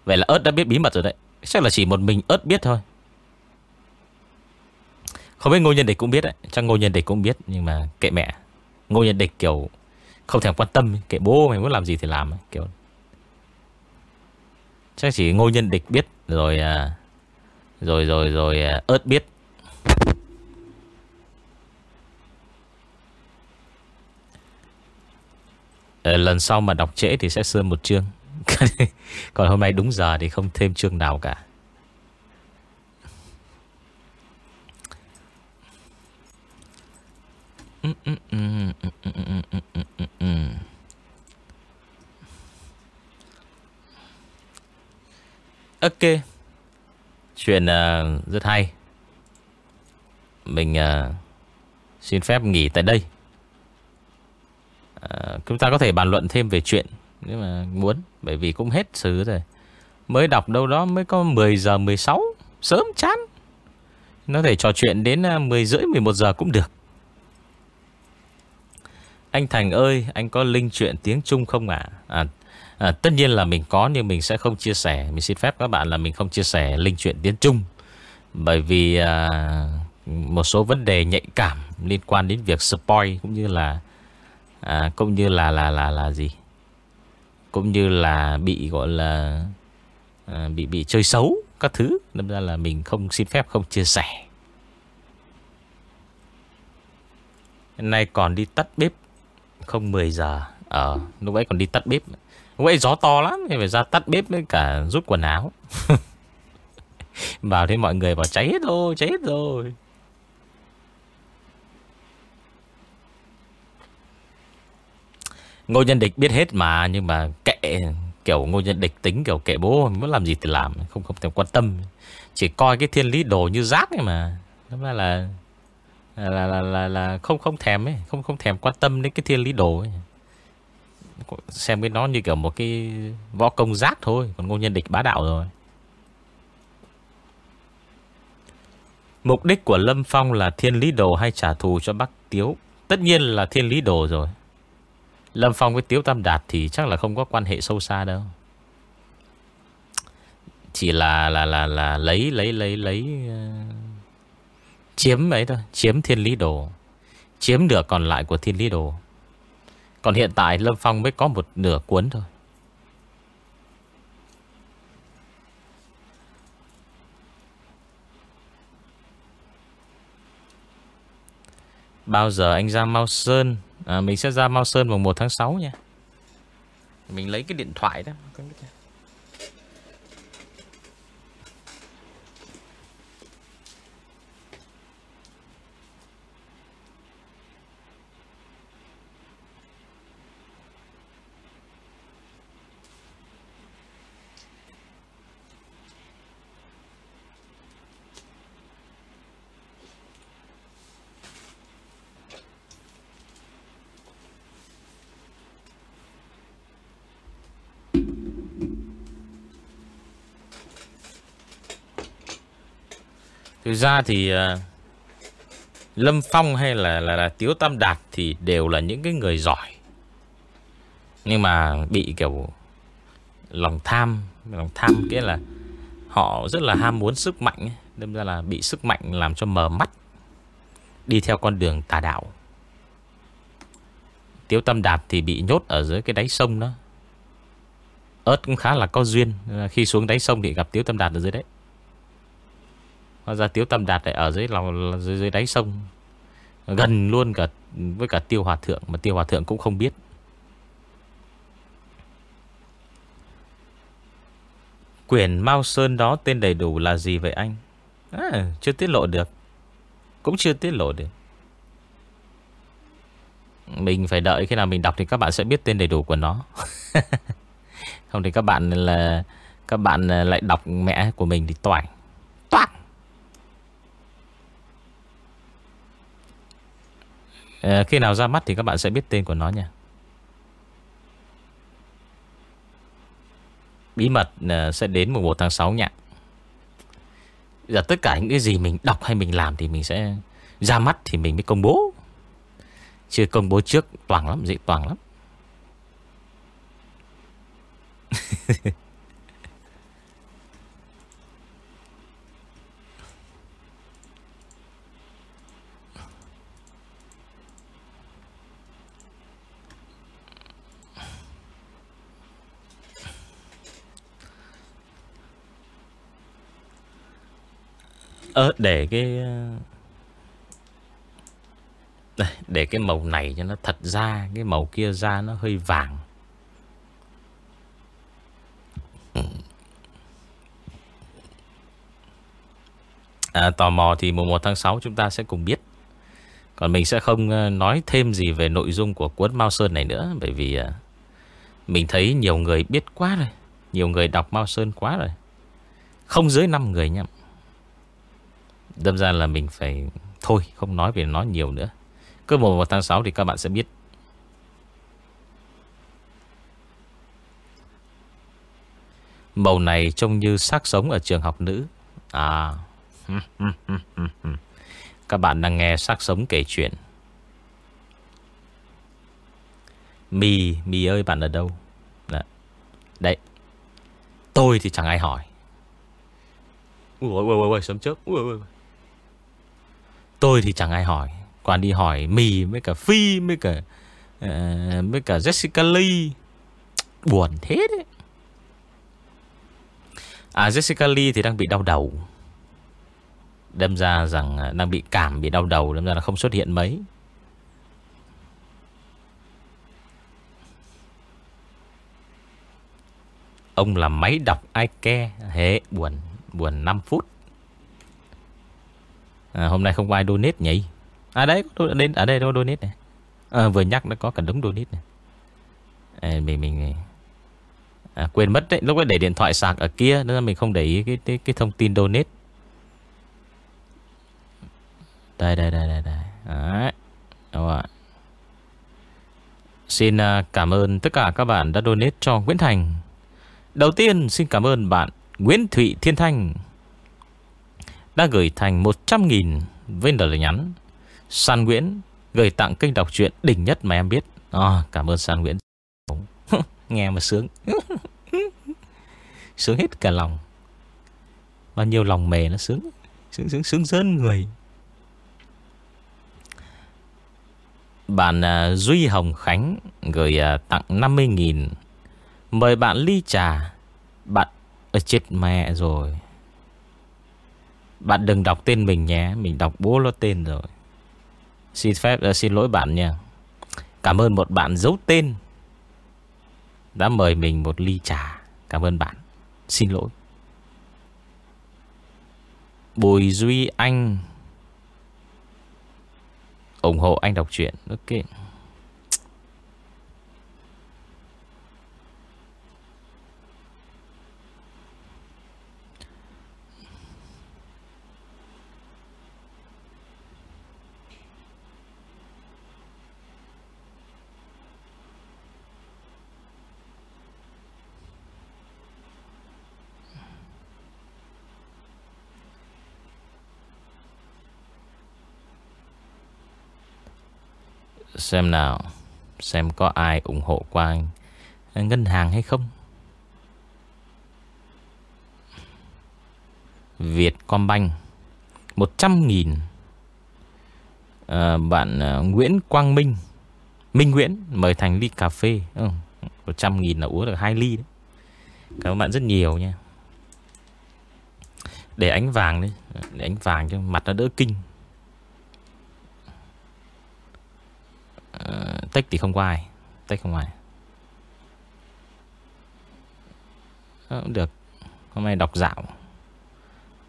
Vậy là ớt đã biết bí mật rồi đấy. Chắc là chỉ một mình ớt biết thôi. Không biết Ngô Nhân Địch cũng biết đấy. Chắc Ngô Nhân Địch cũng biết, Nhưng mà kệ mẹ. Ngô Nhân Địch kiểu không thèm quan tâm Kệ bố, mày muốn làm gì thì làm Kiểu. Chắc chỉ Ngô Nhân Địch biết, Rồi à, Rồi rồi rồi à, ớt biết. Ờ, lần sau mà đọc trễ thì sẽ sơn một chương. Còn hôm nay đúng giờ thì không thêm chương nào cả. Ok. Chuyện uh, rất hay. Mình uh, xin phép nghỉ tại đây. Uh, Chúng ta có thể bàn luận thêm về chuyện Nếu mà muốn Bởi vì cũng hết sự rồi. Mới đọc đâu đó mới có 10 giờ 16 Sớm chán. Nó thể trò chuyện đến 10 rưỡi 11 giờ cũng được. Anh Thành ơi Anh có link chuyện tiếng Trung không ạ? À? à, Tất nhiên là mình có Nhưng mình sẽ không chia sẻ. Mình xin phép các bạn là mình không chia sẻ link chuyện tiếng Trung. Bởi vì à, Một số vấn đề nhạy cảm Liên quan đến việc spoil Cũng như là à, cũng như là là là là gì? Cũng như là bị gọi là à, bị bị chơi xấu các thứ. Nên ra là mình không xin phép không chia sẻ. Hôm nay còn đi tắt bếp không 10 giờ. Ở lúc ấy còn đi tắt bếp. Lúc ấy gió to lắm phải ra tắt bếp với cả rút quần áo. Vào thế mọi người bảo cháy hết rồi, cháy hết rồi. Ngô Nhân Địch biết hết mà, Nhưng mà kệ, Kiểu Ngô Nhân Địch tính kiểu kệ bố, Muốn làm gì thì làm, Không không thèm quan tâm. Chỉ coi cái thiên lý đồ như rác ấy mà. Đúng là là, là, là, là không không thèm ấy Không không thèm quan tâm đến cái thiên lý đồ ấy. Xem cái nó như kiểu một cái võ công rác thôi Còn Ngô Nhân Địch bá đạo rồi. Mục đích của Lâm Phong là thiên lý đồ hay trả thù cho Bắc Tiếu? Tất nhiên là thiên lý đồ rồi. Lâm Phong với Tiếu Tam Đạt thì chắc là không có quan hệ sâu xa đâu. Chỉ là là là là lấy lấy lấy lấy ờ, chiếm ấy thôi, chiếm Thiên Lý Đồ. Chiếm nửa còn lại của Thiên Lý Đồ. Còn hiện tại Lâm Phong mới có một nửa cuốn thôi. Bao giờ anh ra Mao Sơn à, Mình sẽ ra Mao Sơn vào 1 tháng 6 nha Mình lấy cái điện thoại đó Thực ra thì uh, Lâm Phong hay là, là là Tiếu Tam Đạt thì đều là những cái người giỏi. Nhưng mà bị kiểu lòng tham, lòng tham nghĩa là họ rất là ham muốn sức mạnh, đâm ra là bị sức mạnh làm cho mờ mắt, đi theo con đường tà đạo. Tiếu Tâm Đạt thì bị nhốt ở dưới cái đáy sông đó. Ơt cũng khá là có duyên, khi xuống đáy sông thì gặp Tiếu Tâm Đạt ở dưới đấy. Hóa ra Tiếu Tâm Đạt lại ở dưới lòng dưới, dưới đáy sông. Gần luôn cả với cả Tiêu Hòa Thượng Mà Tiêu Hòa Thượng cũng không biết. Quyển Mao Sơn đó tên đầy đủ là gì vậy anh? À, chưa tiết lộ được. Cũng chưa tiết lộ được. Mình phải đợi khi nào mình đọc Thì các bạn sẽ biết tên đầy đủ của nó. Không thì các bạn là Các bạn à, lại đọc mẹ của mình thì toảnh Ờ, khi nào ra mắt thì các bạn sẽ biết tên của nó nha. Bí mật ờ, sẽ đến mùng 1 tháng 6 nha. Giờ tất cả những cái gì mình đọc hay mình làm Thì mình sẽ ra mắt thì mình mới công bố. Chưa công bố trước toàn lắm, dễ toàn lắm. Ờ để cái Đây, Để cái màu này cho nó thật ra Cái màu kia ra nó hơi vàng. Ừ. À, Tò mò thì mùa 1 tháng 6 chúng ta sẽ cùng biết. Còn mình sẽ không nói thêm gì về nội dung của cuốn Mao Sơn này nữa Bởi vì à, mình thấy nhiều người biết quá rồi Nhiều người đọc Mao Sơn quá rồi. Không dưới 5 người nhầm Đâm ra là mình phải Thôi không nói về nó nhiều nữa. Cứ mùa 1 tháng 6 thì các bạn sẽ biết. Màu này trông như xác sống ở trường học nữ. À. Các bạn đang nghe xác sống kể chuyện. Mì, Mì ơi bạn ở đâu? Đấy, Đấy. Tôi thì chẳng ai hỏi. Ui ôi ôi ôi sớm trước Ui ôi ôi Tôi thì chẳng ai hỏi. Còn đi hỏi Mì với cả Phi với cả uh, Với cả Jessica Lee. Buồn thế đấy. À Jessica Lee thì đang bị đau đầu. Đâm ra rằng à, đang bị cảm Bị đau đầu Đâm ra là không xuất hiện mấy. Ông là máy đọc ai ke Hệ buồn Buồn 5 phút à, Hôm nay không có ai donate nhỉ? À đấy đến Ở đây đâu donate này. À, Vừa nhắc nó có cả đống donate này. À, Mình mình à, Quên mất đấy Lúc ấy để điện thoại sạc ở kia Nên mình không để ý cái, cái, cái thông tin donate. Đây đây đây đây, đây. Đấy. Đúng rồi. Xin à, cảm ơn tất cả các bạn đã donate cho Nguyễn Thành. Đầu tiên xin cảm ơn bạn Nguyễn Thụy Thiên Thanh đã gửi thành 100.000 với lời nhắn. San Nguyễn gửi tặng kênh đọc truyện đỉnh nhất mà em biết. À, cảm ơn San Nguyễn. Nghe mà sướng. sướng hết cả lòng. Bao nhiêu lòng mề nó sướng. Sướng sướng sướng dân người. Bạn uh, Duy Hồng Khánh gửi uh, tặng 50.000 Mời bạn ly trà Bạn ở chết mẹ rồi bạn đừng đọc tên mình nhé Mình đọc bố nó tên rồi. Xin phép uh, xin lỗi bạn nha. Cảm ơn một bạn giấu tên. Đã mời mình một ly trà. Cảm ơn bạn. Xin lỗi. Bùi Duy Anh. Ủng hộ anh đọc truyện. Ok. Xem nào Xem có ai ủng hộ qua Ngân hàng hay không? Vietcombank 100.000 à, ờ, Bạn à, Nguyễn Quang Minh. Minh Nguyễn Mời Thành ly cà phê. Ừ, 100.000 là uống được 2 ly đấy. Cảm ơn bạn rất nhiều nha. Để ánh vàng đi Để ánh vàng cho mặt nó đỡ kinh. Ờ, uh, Tích thì không có ai. Tích không ai. À, Được. Hôm nay đọc dạo.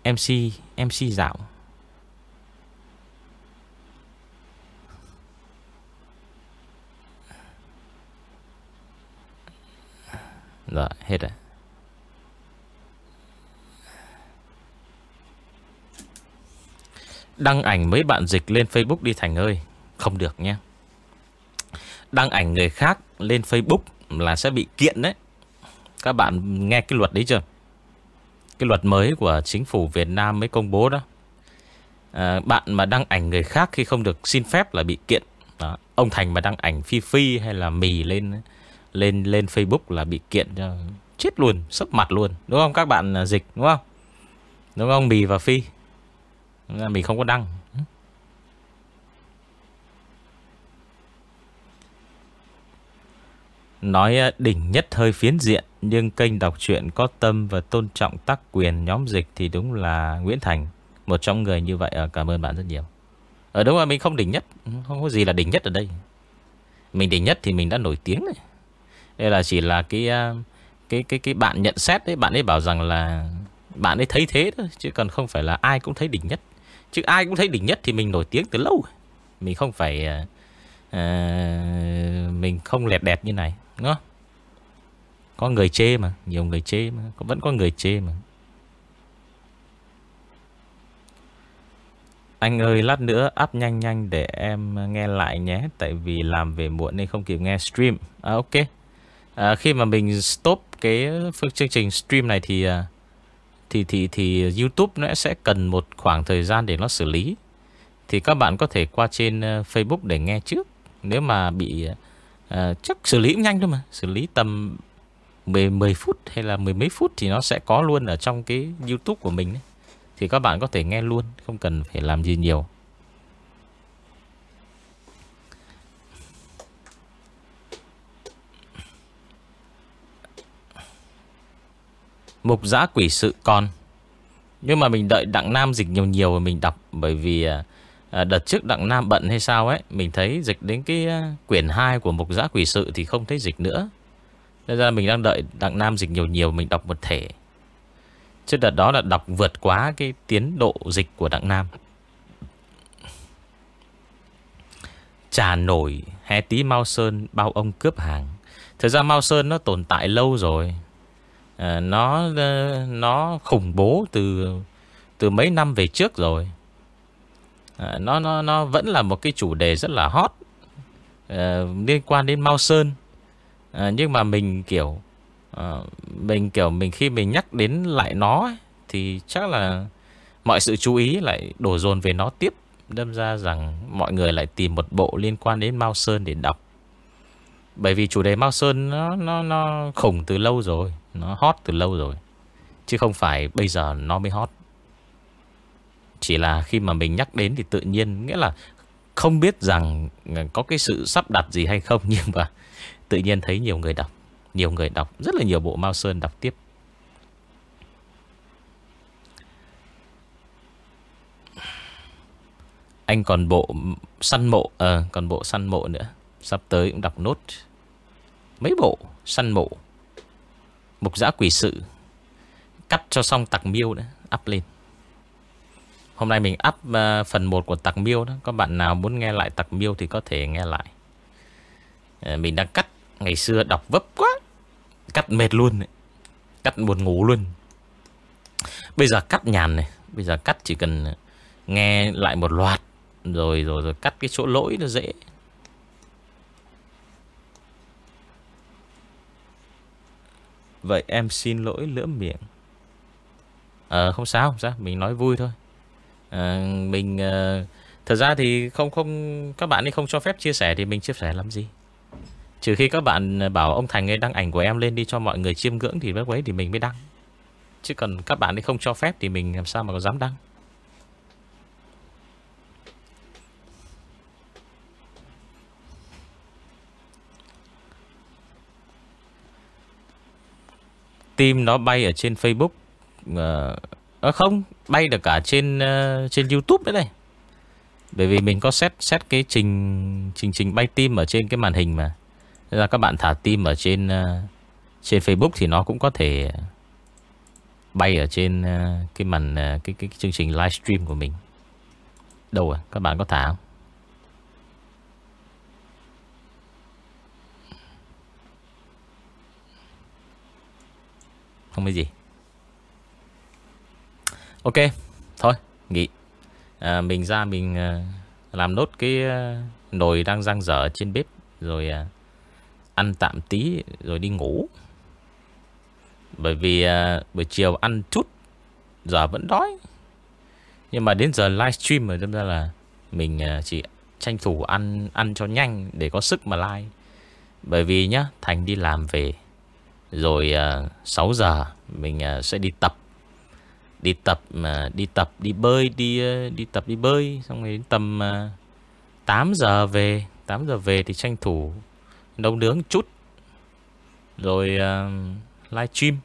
MC MC dạo. Rồi hết rồi. Đăng ảnh mấy bạn dịch lên Facebook đi Thành ơi. Không được nhé. Đăng ảnh người khác lên Facebook là sẽ bị kiện đấy Các bạn nghe cái luật đấy chưa Cái luật mới của chính phủ Việt Nam mới công bố đó à, Bạn mà đăng ảnh người khác Khi không được xin phép là bị kiện đó. Ông Thành mà đăng ảnh Phi Phi hay là Mì lên lên lên Facebook là bị kiện cho chết luôn, sấp mặt luôn. Đúng không các bạn à, dịch đúng không? Đúng không Mì và Phi? Mình không có đăng. Nói ờ, đỉnh nhất hơi phiến diện Nhưng kênh đọc truyện có tâm và tôn trọng tác quyền nhóm dịch Thì đúng là Nguyễn Thành Một trong người như vậy ờ, Cảm ơn bạn rất nhiều. Ở đúng rồi mình không đỉnh nhất Không có gì là đỉnh nhất ở đây. Mình đỉnh nhất thì mình đã nổi tiếng này Đây là chỉ là cái cái cái cái bạn nhận xét đấy Bạn ấy bảo rằng là Bạn ấy thấy thế thôi Chứ còn không phải là ai cũng thấy đỉnh nhất. Chứ ai cũng thấy đỉnh nhất thì mình nổi tiếng từ lâu Mình không phải uh, Mình không lẹt đẹt như này. Đúng không? Có người chê mà Nhiều người chê mà Vẫn có người chê mà Anh ơi lát nữa up nhanh nhanh để em nghe lại nhé Tại vì làm về muộn nên không kịp nghe stream à, Ok à, Khi mà mình stop cái phương chương trình stream này thì à, thì thì thì YouTube nó sẽ cần một khoảng thời gian để nó xử lý. Thì các bạn có thể qua trên ờ, Facebook để nghe trước. Nếu mà bị à, chắc xử lý cũng nhanh thôi mà, xử lý tầm 10 10 phút hay là mười mấy phút thì nó sẽ có luôn ở trong cái YouTube của mình ấy. Thì các bạn có thể nghe luôn, không cần phải làm gì nhiều. Mục giã quỷ sự con Nhưng mà mình đợi Đặng Nam dịch nhiều nhiều Và mình đọc bởi vì à, à, Đợt trước Đặng Nam bận hay sao ấy Mình thấy dịch đến cái ờ, quyển 2 Của mục giã quỷ sự thì không thấy dịch nữa. Nên ra mình đang đợi Đặng Nam dịch nhiều nhiều Mình đọc một thể. Chứ đợt đó là đọc vượt quá Cái tiến độ dịch của Đặng Nam. Trà nổi Hé tí Mao Sơn bao ông cướp hàng. Thực ra Mao Sơn nó tồn tại lâu rồi. À, nó nó khủng bố từ từ mấy năm về trước rồi à, nó nó nó vẫn là một cái chủ đề rất là hot à, liên quan đến Mao Sơn. À, nhưng mà mình kiểu à, mình kiểu mình khi mình nhắc đến lại nó ấy, thì chắc là mọi sự chú ý lại đổ dồn về nó tiếp đâm ra rằng mọi người lại tìm một bộ liên quan đến Mao Sơn để đọc. Bởi vì chủ đề Mao Sơn nó nó nó khủng từ lâu rồi nó hot từ lâu rồi Chứ không phải bây giờ nó mới hot. Chỉ là khi mà mình nhắc đến thì tự nhiên Nghĩa là không biết rằng ờ, có cái sự sắp đặt gì hay không. Nhưng mà tự nhiên thấy nhiều người đọc Nhiều người đọc Rất là nhiều bộ Mao Sơn đọc tiếp. Anh còn bộ săn mộ à, còn bộ săn mộ nữa. Sắp tới cũng đọc nốt. Mấy bộ săn mộ. Mục giã quỷ sự. Cắt cho xong tặc miêu nữa Up lên. Hôm nay mình up uh, phần 1 của tặc miêu đó. Có bạn nào muốn nghe lại tặc miêu Thì có thể nghe lại. Ờ, mình đang cắt. Ngày xưa đọc vấp quá. Cắt mệt luôn này. Cắt buồn ngủ luôn. Bây giờ cắt nhàn này. Bây giờ cắt chỉ cần nghe lại một loạt. Rồi rồi rồi cắt cái chỗ lỗi nó dễ. Vậy em xin lỗi lỡ miệng. Ờ không sao không sao. Mình nói vui thôi à, Mình à, Thật ra thì không không Các bạn ấy không cho phép chia sẻ Thì mình chia sẻ làm gì? Trừ khi các bạn ờ, bảo ông Thành ấy đăng ảnh của em lên đi cho mọi người chiêm ngưỡng Thì lúc ấy thì mình mới đăng. Chứ còn các bạn ấy không cho phép Thì mình làm sao mà có dám đăng? Tim nó bay ở trên Facebook à, Không Bay được cả trên uh, trên YouTube đấy này Bởi vì mình có set set cái trình trình trình bay tim ở trên cái màn hình mà Nên là các bạn thả tim ở trên uh, trên Facebook thì nó cũng có thể bay ở trên uh, cái màn uh, cái, cái cái chương trình livestream của mình. Đâu à? Các bạn có thả không? Không biết gì Ok Thôi nghỉ. À, Mình ra mình à, làm nốt cái à, nồi đang rang dở trên bếp Rồi à, ăn tạm tí Rồi đi ngủ. Bởi vì à, buổi chiều ăn chút Giờ vẫn đói. Nhưng mà đến giờ livestream rồi Đâm ra là Mình à, chỉ tranh thủ ăn ăn cho nhanh Để có sức mà live Bởi vì nhá Thành đi làm về Rồi à, 6 giờ Mình à, sẽ đi tập. Đi tập mà đi tập đi bơi đi ờ, đi tập đi bơi. Xong rồi đến tầm ờ, 8 giờ về 8 giờ về thì tranh thủ nấu nướng chút. Rồi uh, live stream.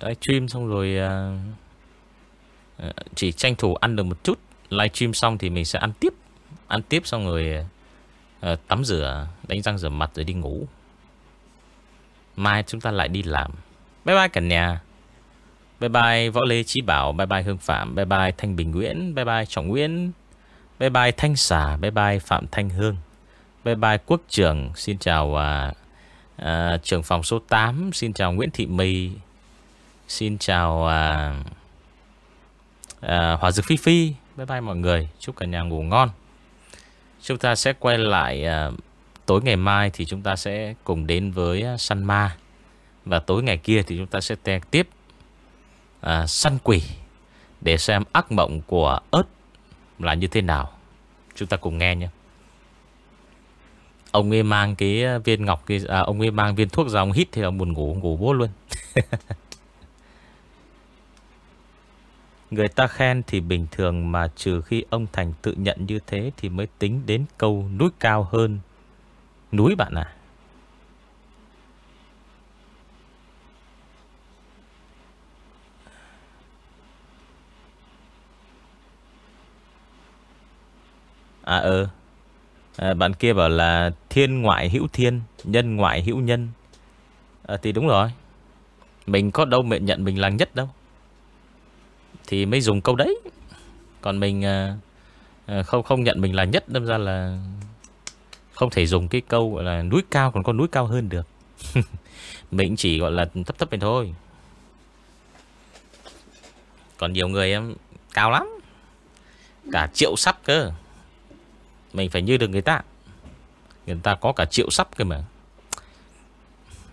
Live stream xong rồi uh, chỉ tranh thủ ăn được một chút. Live stream xong thì mình sẽ ăn tiếp. Ăn tiếp xong rồi uh, tắm rửa đánh răng rửa mặt rồi đi ngủ. Mai chúng ta lại đi làm. Bye bye cả nhà bye bye võ lê trí bảo. Bye bye hương phạm. Bye bye thanh bình nguyễn. Bye bye trọng nguyễn. Bye bye thanh xà. Bye bye phạm thanh hương. Bye bye quốc trưởng xin chào uh, à, à trưởng phòng số 8 Xin chào Nguyễn Thị Mì. Xin chào à, à, Hòa Dược Phi Phi. Bye bye mọi người. Chúc cả nhà ngủ ngon. Chúng ta sẽ quay lại à, Tối ngày mai thì chúng ta sẽ cùng đến với à, săn ma Và tối ngày kia thì chúng ta sẽ tiếp à, Săn quỷ Để xem ác mộng của ớt Là như thế nào. Chúng ta cùng nghe nhé. Ông ấy mang cái viên ngọc kia à, Ông ấy mang viên thuốc ra ông hít Thì ông buồn ngủ ngủ bố luôn. Người ta khen thì bình thường Mà trừ khi ông Thành tự nhận như thế Thì mới tính đến câu núi cao hơn Núi bạn à. À ờ à, Bạn kia bảo là thiên ngoại hữu thiên Nhân ngoại hữu nhân. À, Thì đúng rồi. Mình có đâu mệnh nhận mình là nhất đâu. Thì mới dùng câu đấy. Còn mình à, à, không không nhận mình là nhất Đâm ra là Không thể dùng cái câu gọi là núi cao Còn có núi cao hơn được. Mình chỉ gọi là thấp thấp mình thôi. Còn nhiều người em cao lắm. Cả triệu sắp cơ mình phải như được người ta. Người ta có cả triệu sắp cơ mà.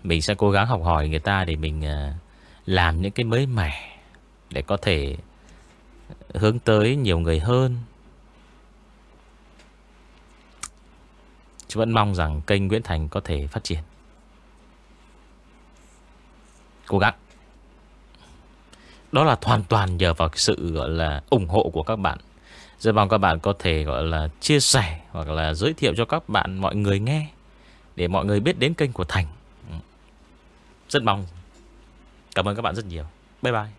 Mình sẽ cố gắng học hỏi người ta Để mình à, làm những cái mới mẻ Để có thể Hướng tới nhiều người hơn. Chứ vẫn mong rằng kênh Nguyễn Thành có thể phát triển. Cố gắng. Đó là hoàn toàn nhờ vào sự, gọi là, ủng hộ của các bạn rất mong các bạn có thể, gọi là, chia sẻ hoặc là giới thiệu cho các bạn mọi người nghe để mọi người biết đến kênh của Thành. Ừ. Rất mong. Cảm ơn các bạn rất nhiều. Bye bye.